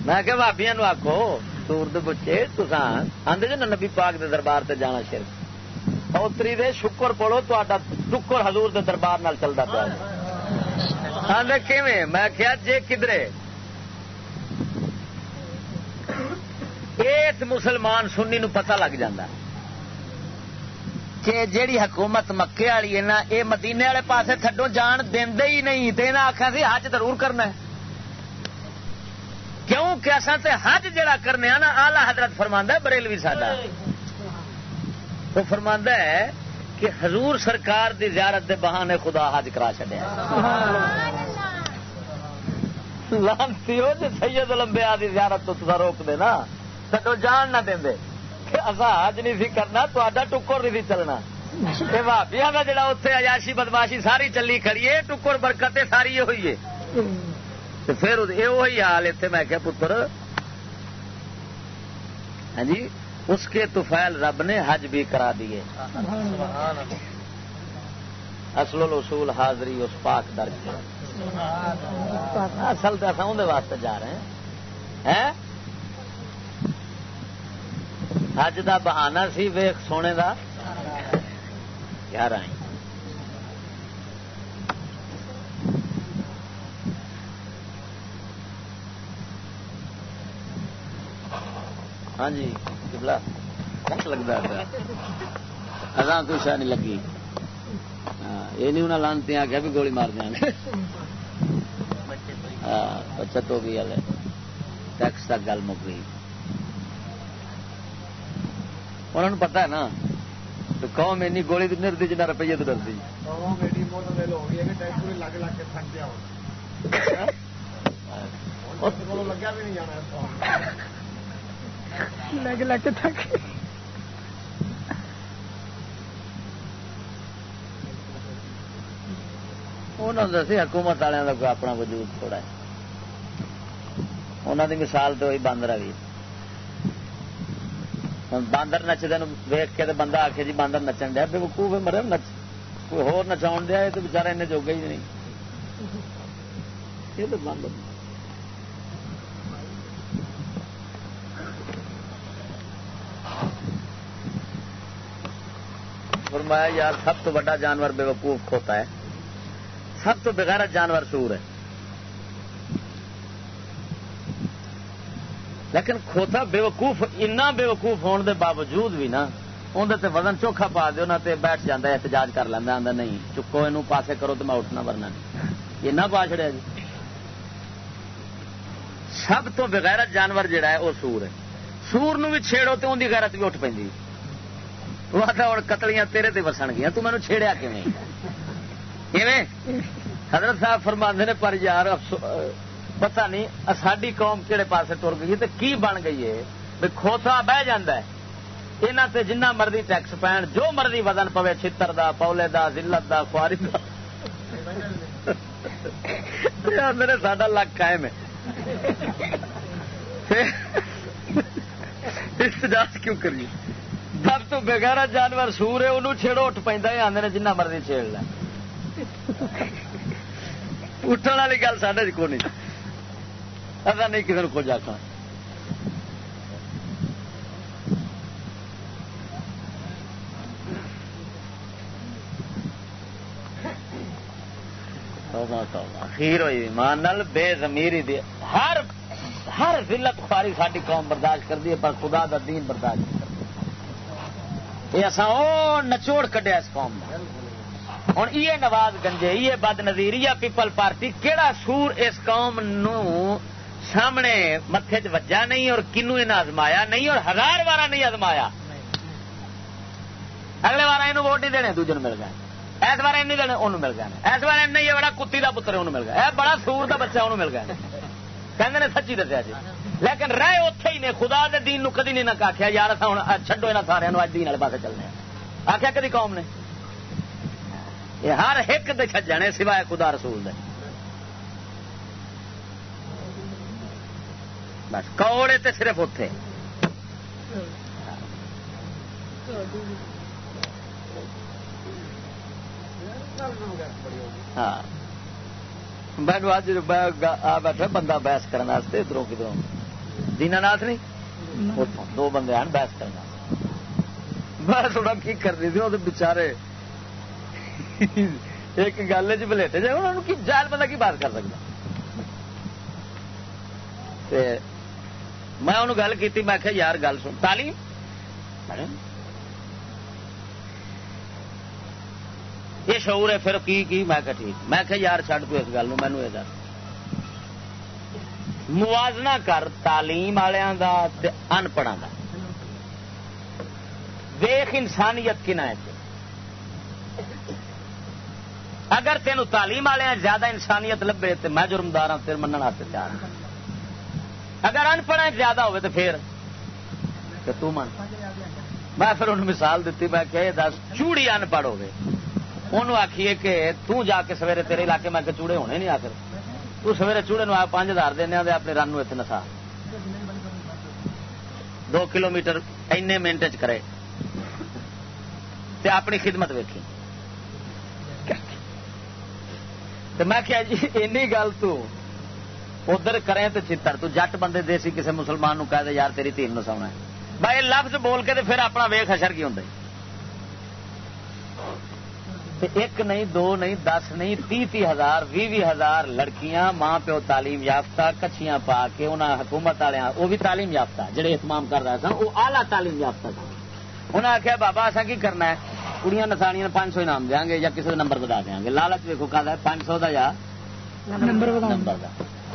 میں کہ بابیا نو آخو دور بچے تسان آدھے جو نبی پاک دے دربار تے جانا شرک اوتری دے شکر پڑو تا ٹکر حضور دے دربار نال چلتا پیا آدھے کیویں میں کیا جے کدرے اس مسلمان سنی نو پتہ لگ جاندہ کہ جیڑی حکومت مکے والی ہے نا یہ مدینے والے پاسے تھڈو جان دے ہی نہیں۔ تو آخیا سی، حج ضرور کرنا ہے۔ کیوں کہ اصا تے حج جڑا کرنے نا آلہ حضرت فرما بریلوی ساڈا۔ وہ فرما ہے کہ حضور سرکار دی زیارت دے بہانے خدا حج کرا چڈیا لانتی ہو جی سید لمبیا دی زیارت تو روک دے نا، تھڈو جان نہ دیں حج نہیں سی کرنا تا ٹکر نہیں سی چلنا۔ بھابیا کا جڑا اتنے اجاشی بدماشی ساری چلی کھڑی ہے ٹکر برکت ساری یہ ہوئی ہے پھر وہی حال اتنے میں کیا پتر ہاں جی اس کے توفیل رب نے حج بھی کرا دیے اصل اصول حاضری اس پاک درج اصل تو اصل واسطے جا رہے ہیں؟ حج دا بہانا سی، ویخ سونے دا۔ یار آئی ہاں جی لگتا اگاں کوئی شاید نہیں لگی۔ ہاں، یہ نہیں انہیں لانتی آ گیا بھی گولی مار دیا ہاں، بچت ہو گئی ٹیکس تک گل مک گئی انہوں نے پتا ہے نا تو قوم اینی گولی نہیں ڈرتی جنا روپیے تو ڈرتی لگ لگ تھک حکومت والوں کا اپنا وجود تھوڑا ہے۔ انہوں دی مثال تو وہی باندر والی باندر نچدے ویک کے بندہ آ کے جی باندر نچن دیا بے وقوف مرے نچ کوئی ہو نچاؤ دیا یہ تو بچارا ان جوگا ہی نہیں یہ تو باندر فرمایا یار سب تو بڑا جانور بے وقوف کھوتا ہے سب تو بغیر جانور سور ہے لیکن کھوتا بے وقوف اتنا بے وقوف ہونے دے باوجود بھی نا اندر وزن چوکھا پا دو نہ بیٹھ جاتا احتجاج کر لینا آدھا نہیں، چکو یہ پاسے کرو تو میں اٹھنا ورنا نہیں۔ یہ نہ پا چڑیا جی۔ سب تو بغیر جانور جڑا ہے وہ سور ہے۔ سور نو بھی چھیڑو تو ان کی غیرت بھی اٹھ پہ وہ آتا ہوں قتلیاں تیرے تے وسن گیا تو مینو چھیڑیا کیویں؟ کیویں حضرت صاحب فرما نے، پر یار پتہ نہیں ساری قوم کہڑے پاسے تر گئی تو کی بن گئی ہے؟ بھی کھوتا بہ جا یہاں تے جنہ مرضی ٹیکس پین جو مرضی وزن پوے، چھتر دا پولے دا، ذلت دا، خواری دا۔ میرے ساڈا لک قائم ہے۔ احتجاج کیوں کریے؟ سب تو بغیر جانور سور ہے، انہوں چھیڑو اٹھ پہ آدھے جنہ مرضی چھیڑ لیں اٹھنے والی گل سڈے کو نہیں ایسا نہیں کسی نے کچھ آخنا خیر ہوئی مان بے زمیری دی ہر ہر ضلعت خواری ساری قوم برداشت کر دی پر خدا دا دین برداشت کر یہ اصا او نچوڑ کڈیا اس قوم کا ہوں یہ نواز گنجے یہ بد نظیر یا پیپل پارٹی کہڑا سور اس قوم نو سامنے متے چ وجا نہیں اور کنو ازمایا نہیں اور ہزار بار نہیں ازمایا اگلے بار یہ ووٹ نہیں دینے، دوجے مل گئے۔ ایس بار این دینے انہوں مل گئے۔ ایس بار این یہ بڑا کتی کا پتر انہوں مل گیا یہ بڑا سور کا بچہ انہوں مل گیا کہ سچی دسیا جی۔ لیکن رہے اتے ہی نے، خدا دے دین نو کدی نہیں نہ آخیا یار ہوں چڈو یہاں سارے اج دین والے پاس چلنے آخیا کدی قوم نے؟ یہ ہر ایک دے چجنے سوائے خدا رسول دے۔ بس کوڑے تے صرف اتے ہاں۔ میں آج آ بیٹھا بندہ بحث کرنے ادھر کدھر دینا ناتھ نہیں؟ دو بندے ہیں بحث کرنا میں تھوڑا کی کر رہی تھی وہ بچارے ایک گل چ بلیٹے جائے انہوں کی جال بندہ کی بات کر سکتا میں انہوں گل کی میں آخیا یار، گل سن۔ تعلیم؟ یہ شعور ہے، پھر کی کی؟ میں کہ ٹھیک۔ میں کہ یار چڈ تو اس گل مینو یہ دس۔ موازنہ کر تعلیم والوں کا انپڑھا کا ویخ انسانیت کن اگر تین تعلیم والے زیادہ انسانیت لبے تو میں جرمدار ہوں پھر منع تیار ہوں اگر ان انپڑھ زیادہ ہوئے تو پھر تو من میں پھر انہوں مثال دیتی، میں کہ دس، چوڑی انپڑھ ہوگی انہوں آخیے کہ تو جا کے سویرے تیرے علاقے، میں چوڑے ہونے نہیں آخر۔ تو سویرے چوڑے نو پانچ ہزار دینا دے اپنے رن اتنے نسا۔ دو کلو میٹر این منٹ چ کرے۔ تے اپنی خدمت ویکھی۔ میں کیا جی این گل تو ادھر کرے تو چتر تو جٹ بندے دیسی کسی مسلمان نو کہہ دے یار تیری تین نو سونا ہے۔ بھائی لفظ بول کے پھر اپنا ویخ اشر کی ہوں ایک نہیں دو نہیں دس نہیں تی تی ہزار بھی بھی ہزار لڑکیاں ماں پیو تعلیم یافتہ کچھیاں پا کے انہیں حکومت والے وہ بھی تعلیم یافتہ جڑے اہتمام کر رہے سن وہ آلہ تعلیم یافتہ سن۔ انہیں آخیا بابا اصا کی کرنا ہے؟ کڑیاں نسانیاں پانچ سو انعام دیا گے یا کسی کا نمبر بتا دیا گے لالچ ویکو کہ پانچ سو کا یا نمبر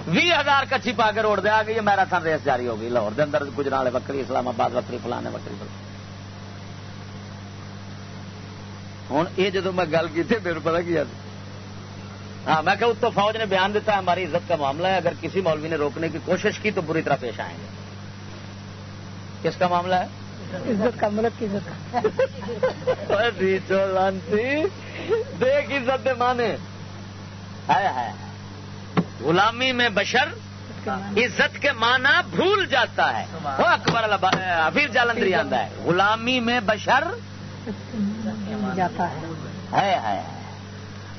بھی ہزار کچھی پا کے روڈ دے آ گئی میرا تھان ریس جاری ہو گئی لاہور دے اندر گجرا وکری اسلام آباد وکری فلانے وکری فلانے ہوں یہ جدو میں گل کی میرے پتا کیا ہاں میں کہ تو فوج نے بیان دیتا ہے ہماری عزت کا معاملہ ہے۔ اگر کسی مولوی نے روکنے کی کوشش کی تو بری طرح پیش آئیں گے۔ کس کا معاملہ ہے؟ عزت کا ملک کی عزت [laughs] دیکھ عزت مانے ہے غلامی میں بشر عزت کے معنی بھول جاتا ہے۔ وہ اکبر حفیظ جالندری آتا ہے۔ غلامی میں بشر جاتا ہے۔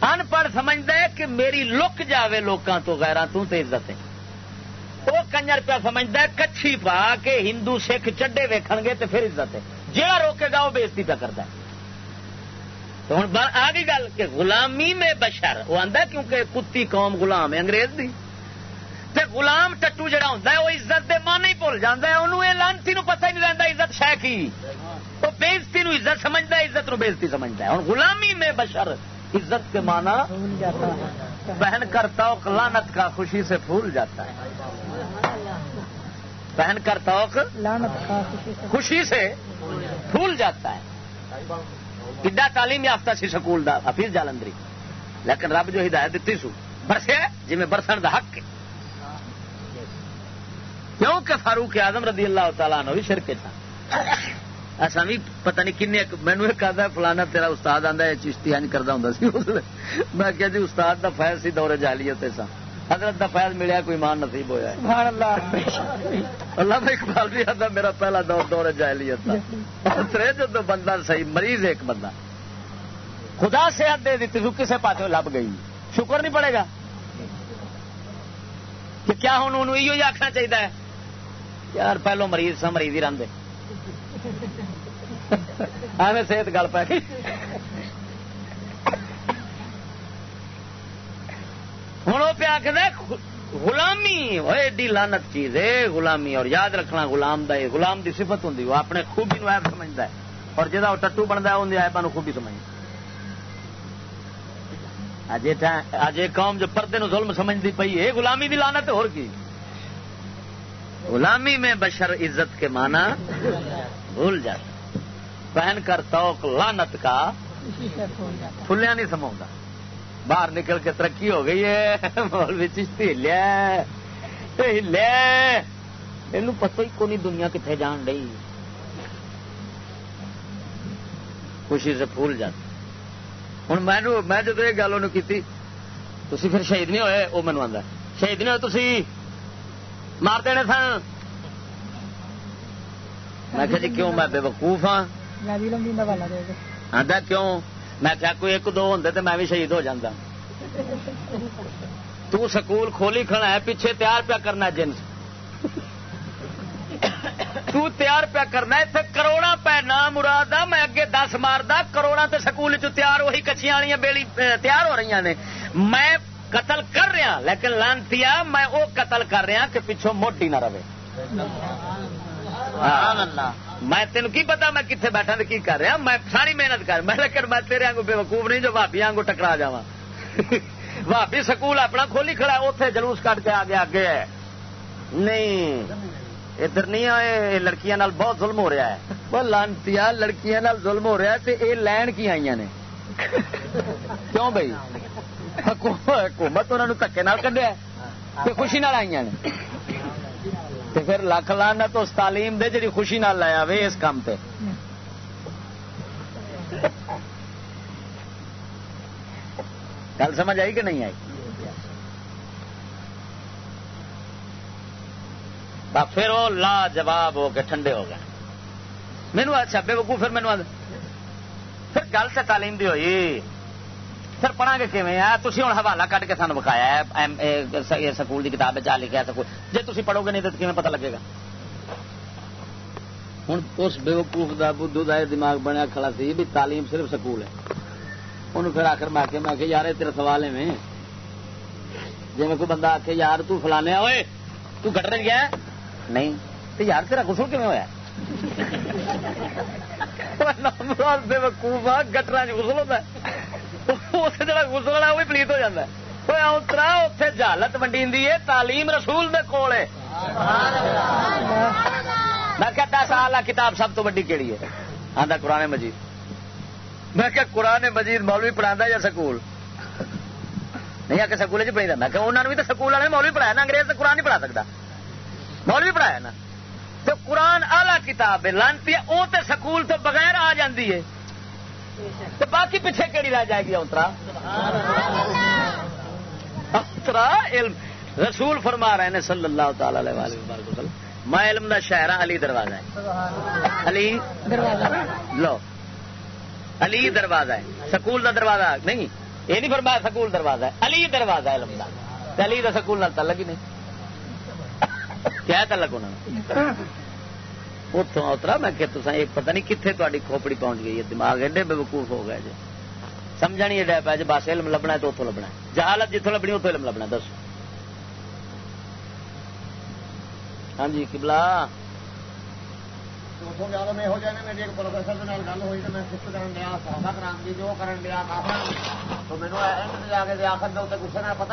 ان پڑھ سمجھتا ہے کہ میری لک جاوے لوکاں تو غیران تو تے عزت ہے۔ وہ کنجر پہ سمجھتا ہے کچھی پا کے ہندو سکھ چڈے ویکھن گے تو پھر عزت ہے۔ جہاں روکے گا وہ بےزتی پہ کرتا ہے۔ ہوں آ گئی گل کہ غلامی میں بشر وہ آتا کیونکہ کتی قوم غلام ہے انگریز دی۔ تے غلام ٹٹو جڑا ہوتا ہے وہ عزت دے مان ہی بھول جاتا ہے انہوں یہ لانتی پتہ ہی نہیں رہتا عزت شہ کی۔ وہ بےزتی نو عزت سمجھتا ہے عزت نو بےزتی سمجھتا ہے۔ ہوں غلامی میں بشر عزت کے مانا پہن کر توق لانت کا خوشی سے پھول جاتا ہے۔ پہن کر توق خوشی سے پھول جاتا ہے۔ کڈا تعلیم یافتہ سی سکول دا حفیظ جالندری۔ لیکن رب جو ہدایت دیتی سو، برسے جی میں برسن دا حق کیوں کہ فاروق اعظم رضی اللہ تعالیٰ نے بھی شرکے تھا۔ ایسا بھی پتہ نہیں کن مینو ایک آدھا فلانا تیرا استاد آدھا چشتی ہنج کرتا ہوں میں کیا جی استاد دا فیض سی دورے جالیت سا۔ حضرت دا فیض ملیا کوئی مان نصیب ہوا اللہ۔ اقبال بھی آتا میرا پہلا دور دور جاہلیت تھا جو بندہ صحیح مریض ایک بندہ۔ خدا صحت دے دیتی تو کسے پاس لب گئی۔ شکر نہیں پڑے گا۔ کہ کیا ہوں؟ انہوں یہ آخنا چاہیے یار پہلو مریض سا مریض ہی رہتے ایویں صحت گل پہ۔ ہوں وہ پیا غلامی ایڈی لانت چیز ہے، غلامی، اور یاد رکھنا غلام دا غلام دی صفت ہوں وہ اپنے خوبی نو ایب سمجھتا ہے، اور جہاں وہ ٹٹو بنتا ہے اندر ایبا خوبی سمجھتا اج قوم جو پردے نو ظلم سمجھتی پی ہے، غلامی دی لانت اور کی؟ غلامی میں بشر عزت کے معنی بھول جاتا۔ پہن کر توق لانت کا پھلیا نہیں سما باہر نکل کے ترقی ہو گئی ہے۔ [laughs] مولوی چشتی ہلیا ہلیا یہ پتہ ہی کونی دنیا کتنے جان رہی۔ خوشی سے پھول جاتی ہوں میں جب یہ گل کی تھی پھر شہید نہیں ہوئے؟ وہ مینو آتا شہید نہیں ہوئے تھی مار دینے سن میں کہ جی کیوں میں بے وقوف ہاں؟ آدھا کیوں؟ میں کیا کوئی ایک دو ہوں تو میں بھی شہید ہو جاتا تو سکول کھولی کھڑا ہے پیچھے تیار پیا کرنا جنس۔ تو تیار پیا کرنا اتنے کروڑا پہ نام مراد میں اگے دس ماردا کروڑا تے سکول چ تیار وہی کچھیاں والی بیلی تیار ہو رہی نے۔ میں قتل کر رہا لیکن لانتی میں وہ قتل کر رہا کہ پچھوں موٹی نہ رہے۔ میں تین کی پتا میں کتنے بیٹھا کی کر رہا؟ میں ساری محنت کر میں لیکن میں تیرے آگوں بے وقوف نہیں جو بھابی آگوں ٹکرا جا [laughs] بھابی سکول اپنا کھولی کھڑا اتے جلوس کٹ کے آگے آگے ہے۔ نہیں، ادھر نہیں آئے لڑکیاں نال بہت ظلم ہو رہا ہے۔ وہ لانتی لڑکیاں نال ظلم ہو رہا ہے یہ لین کی آئی نے؟ کیوں بھائی؟ حکومت انہوں نے دکے کڈیا خوشی نال آئی نے؟ پھر لکھ لانا تو اس تعلیم دے جی خوشی نال لایا وے اس کام پہ گل سمجھ آئی کہ نہیں آئی؟ پھر وہ لا جواب ہو کے ٹھنڈے ہو گئے۔ مینو اچھا بے بکو پھر مینو پھر گل سے تعلیم دی ہوئی۔ پھر پڑھا گے کیون تھی ہوں حوالہ کٹ کے سانو بکھایا سکول کی کتاب چاہ لکھا سکول جی تھی پڑھو گے نہیں تو کیون پتا لگے گا؟ ہوں اس بے وقوف کا بدھو کا دماغ بنیا کھڑا سی بھی تعلیم صرف سکول ہے۔ انہوں پھر آخر میں آخیا میں یار تیرا سوال ہے۔ جی میں کوئی بندہ آخ یار تو فلانے ہوئے تو گٹر گیا نہیں۔ تو یار تیرا غسل کیون ہوا بے وقوف گٹر غسل ہوتا ہے۔ اس جا گسل والا وہ پلیت ہو جاتا ہے اترا اتے جہالت منڈی ہے تعلیم رسول دے کول ہے میں کیا دس آلہ کتاب سب تو ویڈی کہڑی ہے آدھا قرآن مجید میں کیا قرآن مجید مولوی پڑھا یا سکول نہیں آ کے سکول چ پڑھی میں کہ انہوں نے بھی تو سکول والے مولوی پڑھایا نا انگریز تو قرآن نہیں پڑھا سکتا مولوی پڑھایا نا تو قرآن آلہ کتاب ہے لانتی ہے وہ تو سکول تو بغیر آ جاتی ہے تو باقی پیچھے کہڑی رہ جائے گی اترا اترا علم۔ رسول فرما رہے ہیں صلی اللہ تعالی علیہ وسلم۔ میں علم دا شہر ہاں، علی دروازہ ہے۔ علی؟ دروازہ لو۔ علی دروازہ ہے۔ سکول دا دروازہ نہیں، یہ نہیں فرمایا سکول دروازہ ہے۔ علی دروازہ ہے علم دا۔ علی دا سکول نال تعلق ہی نہیں۔ کیا تعلق ہونا؟ اتوں اترا میں کہ تسا ایک پتہ نہیں کتنے تاری کھوپڑی پہنچ گئی ہے دماغ ایڈے بے وقوف ہو گئے جی سمجھا نہیں ڈے پہ جی بس علم لبنا ہے تو اتوں لبنا ہے جہالت جتوں لبنی اتوں علم لبنا دسو ہاں جی کبلا پتا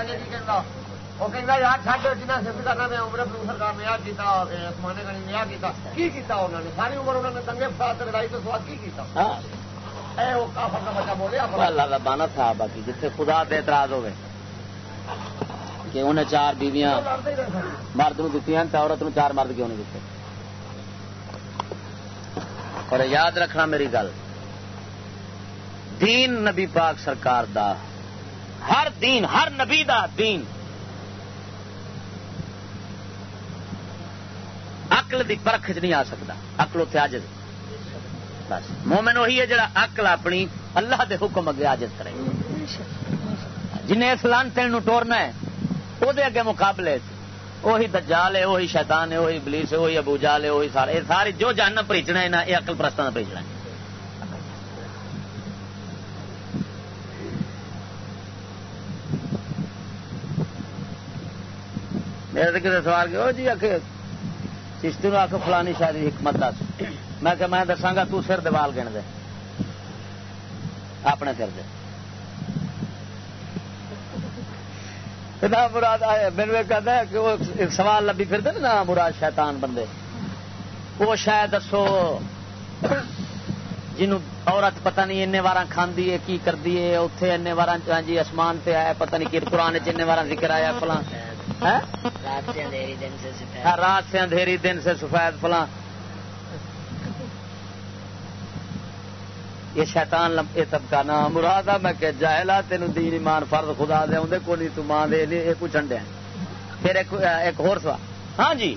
نہیں وہ کہنا یار سفر کرنا میں عمر سرکار نے گنی نے کی کیتا انہوں نے ساری عمر انہوں نے دنگے فساد لڑائی تو سواد کی کیتا اللہ بانا تھا باقی جتنے خدا اعتراض ہوئے کہ انہیں چار بیویاں مرد نو ہیں عورت نو چار مرد کیوں نہیں دیتے اور یاد رکھنا میری گل دین نبی پاک سرکار دا ہر دین ہر نبی دا دین اقل دی پرکھ چ نہیں آ سکتا۔ اقل اتنے آج بس۔ مومن وہی ہے جڑا اقل اپنی اللہ دے حکم اگے آجت کرے۔ جنہیں اس لانتے ٹورنا ہے وہ اگے مقابلے وہی دجال ہے وہی شیطان ہے وہی بلیس ہے وہی ابو جال ہے وہی سارے۔ ساری جو جان پریچنا ہے یہ اقل پرستان کا پریچنا ہے۔ میرے تو کسی سوال کہ جی آخ چشتی نو آخ فلانی شادی حکمت دس۔ میں کہ میں دساگا تو سر دیوال گن دے۔ اپنے سر دے۔ مراد میرے کہتا ہے کہ وہ سوال لبی پھر نا مراد شیطان بندے۔ وہ شاید دسو جنو عورت پتہ نہیں این وار کھاندی ہے، کی کردی ہے اتے این وار ہاں جی آسمان پہ آیا، پتہ نہیں کہ قرآن چن وار ذکر آیا، فلاں۔ ہاں، رات سے اندھیری دن سے سفید فلاں۔ یہ شیطان یہ طبقہ نہ مراد آ میں کہ جاہلا تین دین، ایمان فرد خدا دے آدھے کو نہیں، تو ماں دے، یہ کچھ چنڈیا پھر ایک ایک اور سوال۔ ہاں جی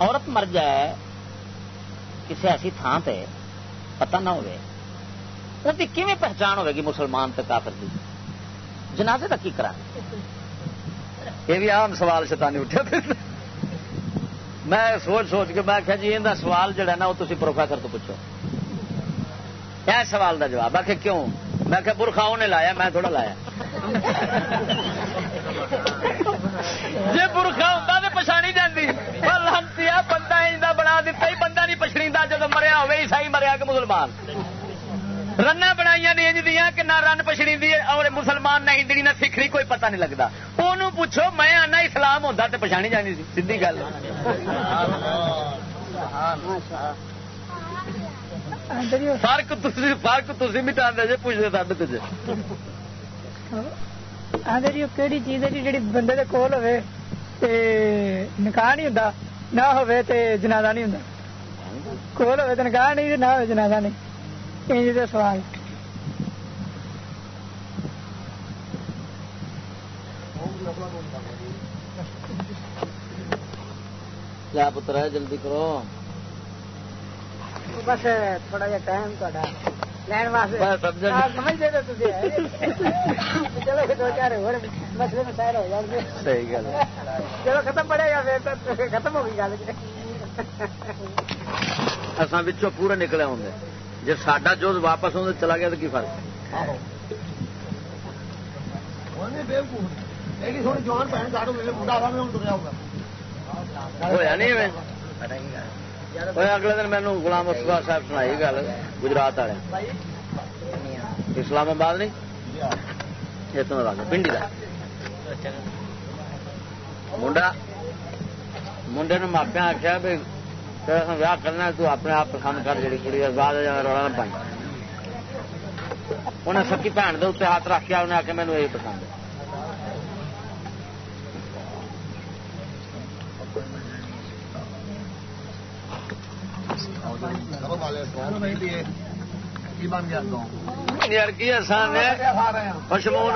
عورت مر جائے، کسی ایسی تھان پہ پتہ نہ ہوئے کیویں پہچان ہوگی مسلمان تے کافر دی؟ جنازے کا کی کرا یہ بھی عام سوال شیطانی اٹھا پھر۔ میں سوچ سوچ کے میں جی یہ سوال جڑا نا، وہ تھی پروفیسر تو پوچھو۔ یہ سوال کا جواب آ کیوں؟ میں کہ برخا انہیں لایا، میں تھوڑا لایا۔ جی برخا ہوتا تو پچھانی جاتی لانتی بندہ بنا دتا ہی، بندہ نہیں پچھڑی جب مریا ہوئے عیسائی مریا کہ مسلمان۔ رن بنائی انج دیا کہ نہ رن پچھڑی اور مسلمان نہ ہندی نہ سکھری کوئی پتہ نہیں لگتا وہ پوچھو، میں آنا اسلام ہوتا تو پچھانی جانی سی سی گل۔ فرق فرق تھی مٹا دے جی پوچھتے سب تجھے آدھے جی کہڑی چیز ہے جی جی بندے کے کول ہوے نکاح نہیں ہوں نہ ہوے تے جنازہ نہیں ہوں کول ہوے تو نکاح نہیں، نہ ہوے جنازہ نہیں۔ انج سوال۔ کیا پتر ہے جلدی کرو۔ بس تھوڑا جا ٹائم لین واسطے۔ سمجھتے چلو دو چار مسئلے ہو جان گے صحیح گل چلو ختم پڑے گا پھر ختم ہو گئی گل۔ بچوں پورے نکلے ہوں جی ساڈا جو واپس ہوں چلا گیا تو کی فرق؟ ہوا نہیں اگلے دن مینو گلام مستفا صاحب سنائی گل گجرات والے۔ اسلام آباد نہیں؟ اتوں پنڈی کا منڈا منڈے نے ماپیا آخیا بھی ویاہ کرنا تو اپنے آپ پسند کر جی کڑی بعد رولا نہ پائی۔ انہیں سکی بھن دے اتنے ہاتھ رکھا انہیں آخیا مینو یہ پسند ہے۔ بن گیا یار کی آسان ہے؟ پشمون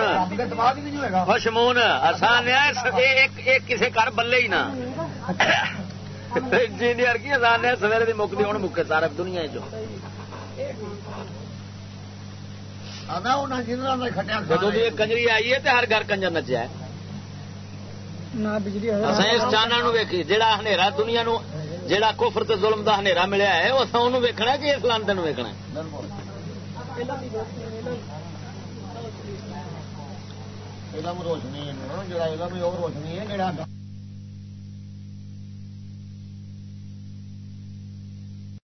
پشمون آسان ہے کسی گھر بلے ہی نا انجینئر کی آسان ہے سویرے کی مکتی ہوں مکے سارے دنیا چ جدو کنجری آئی ہے تو ہر گھر کنجر نچیا اس چانا ویکھی ہنیرا دنیا نو جہاں کفر تے ظلم دا ہنیرا ملیا ہے وہ انہوں ویکنا کہ اس لانتے ویکنا روشنی روشنی ہے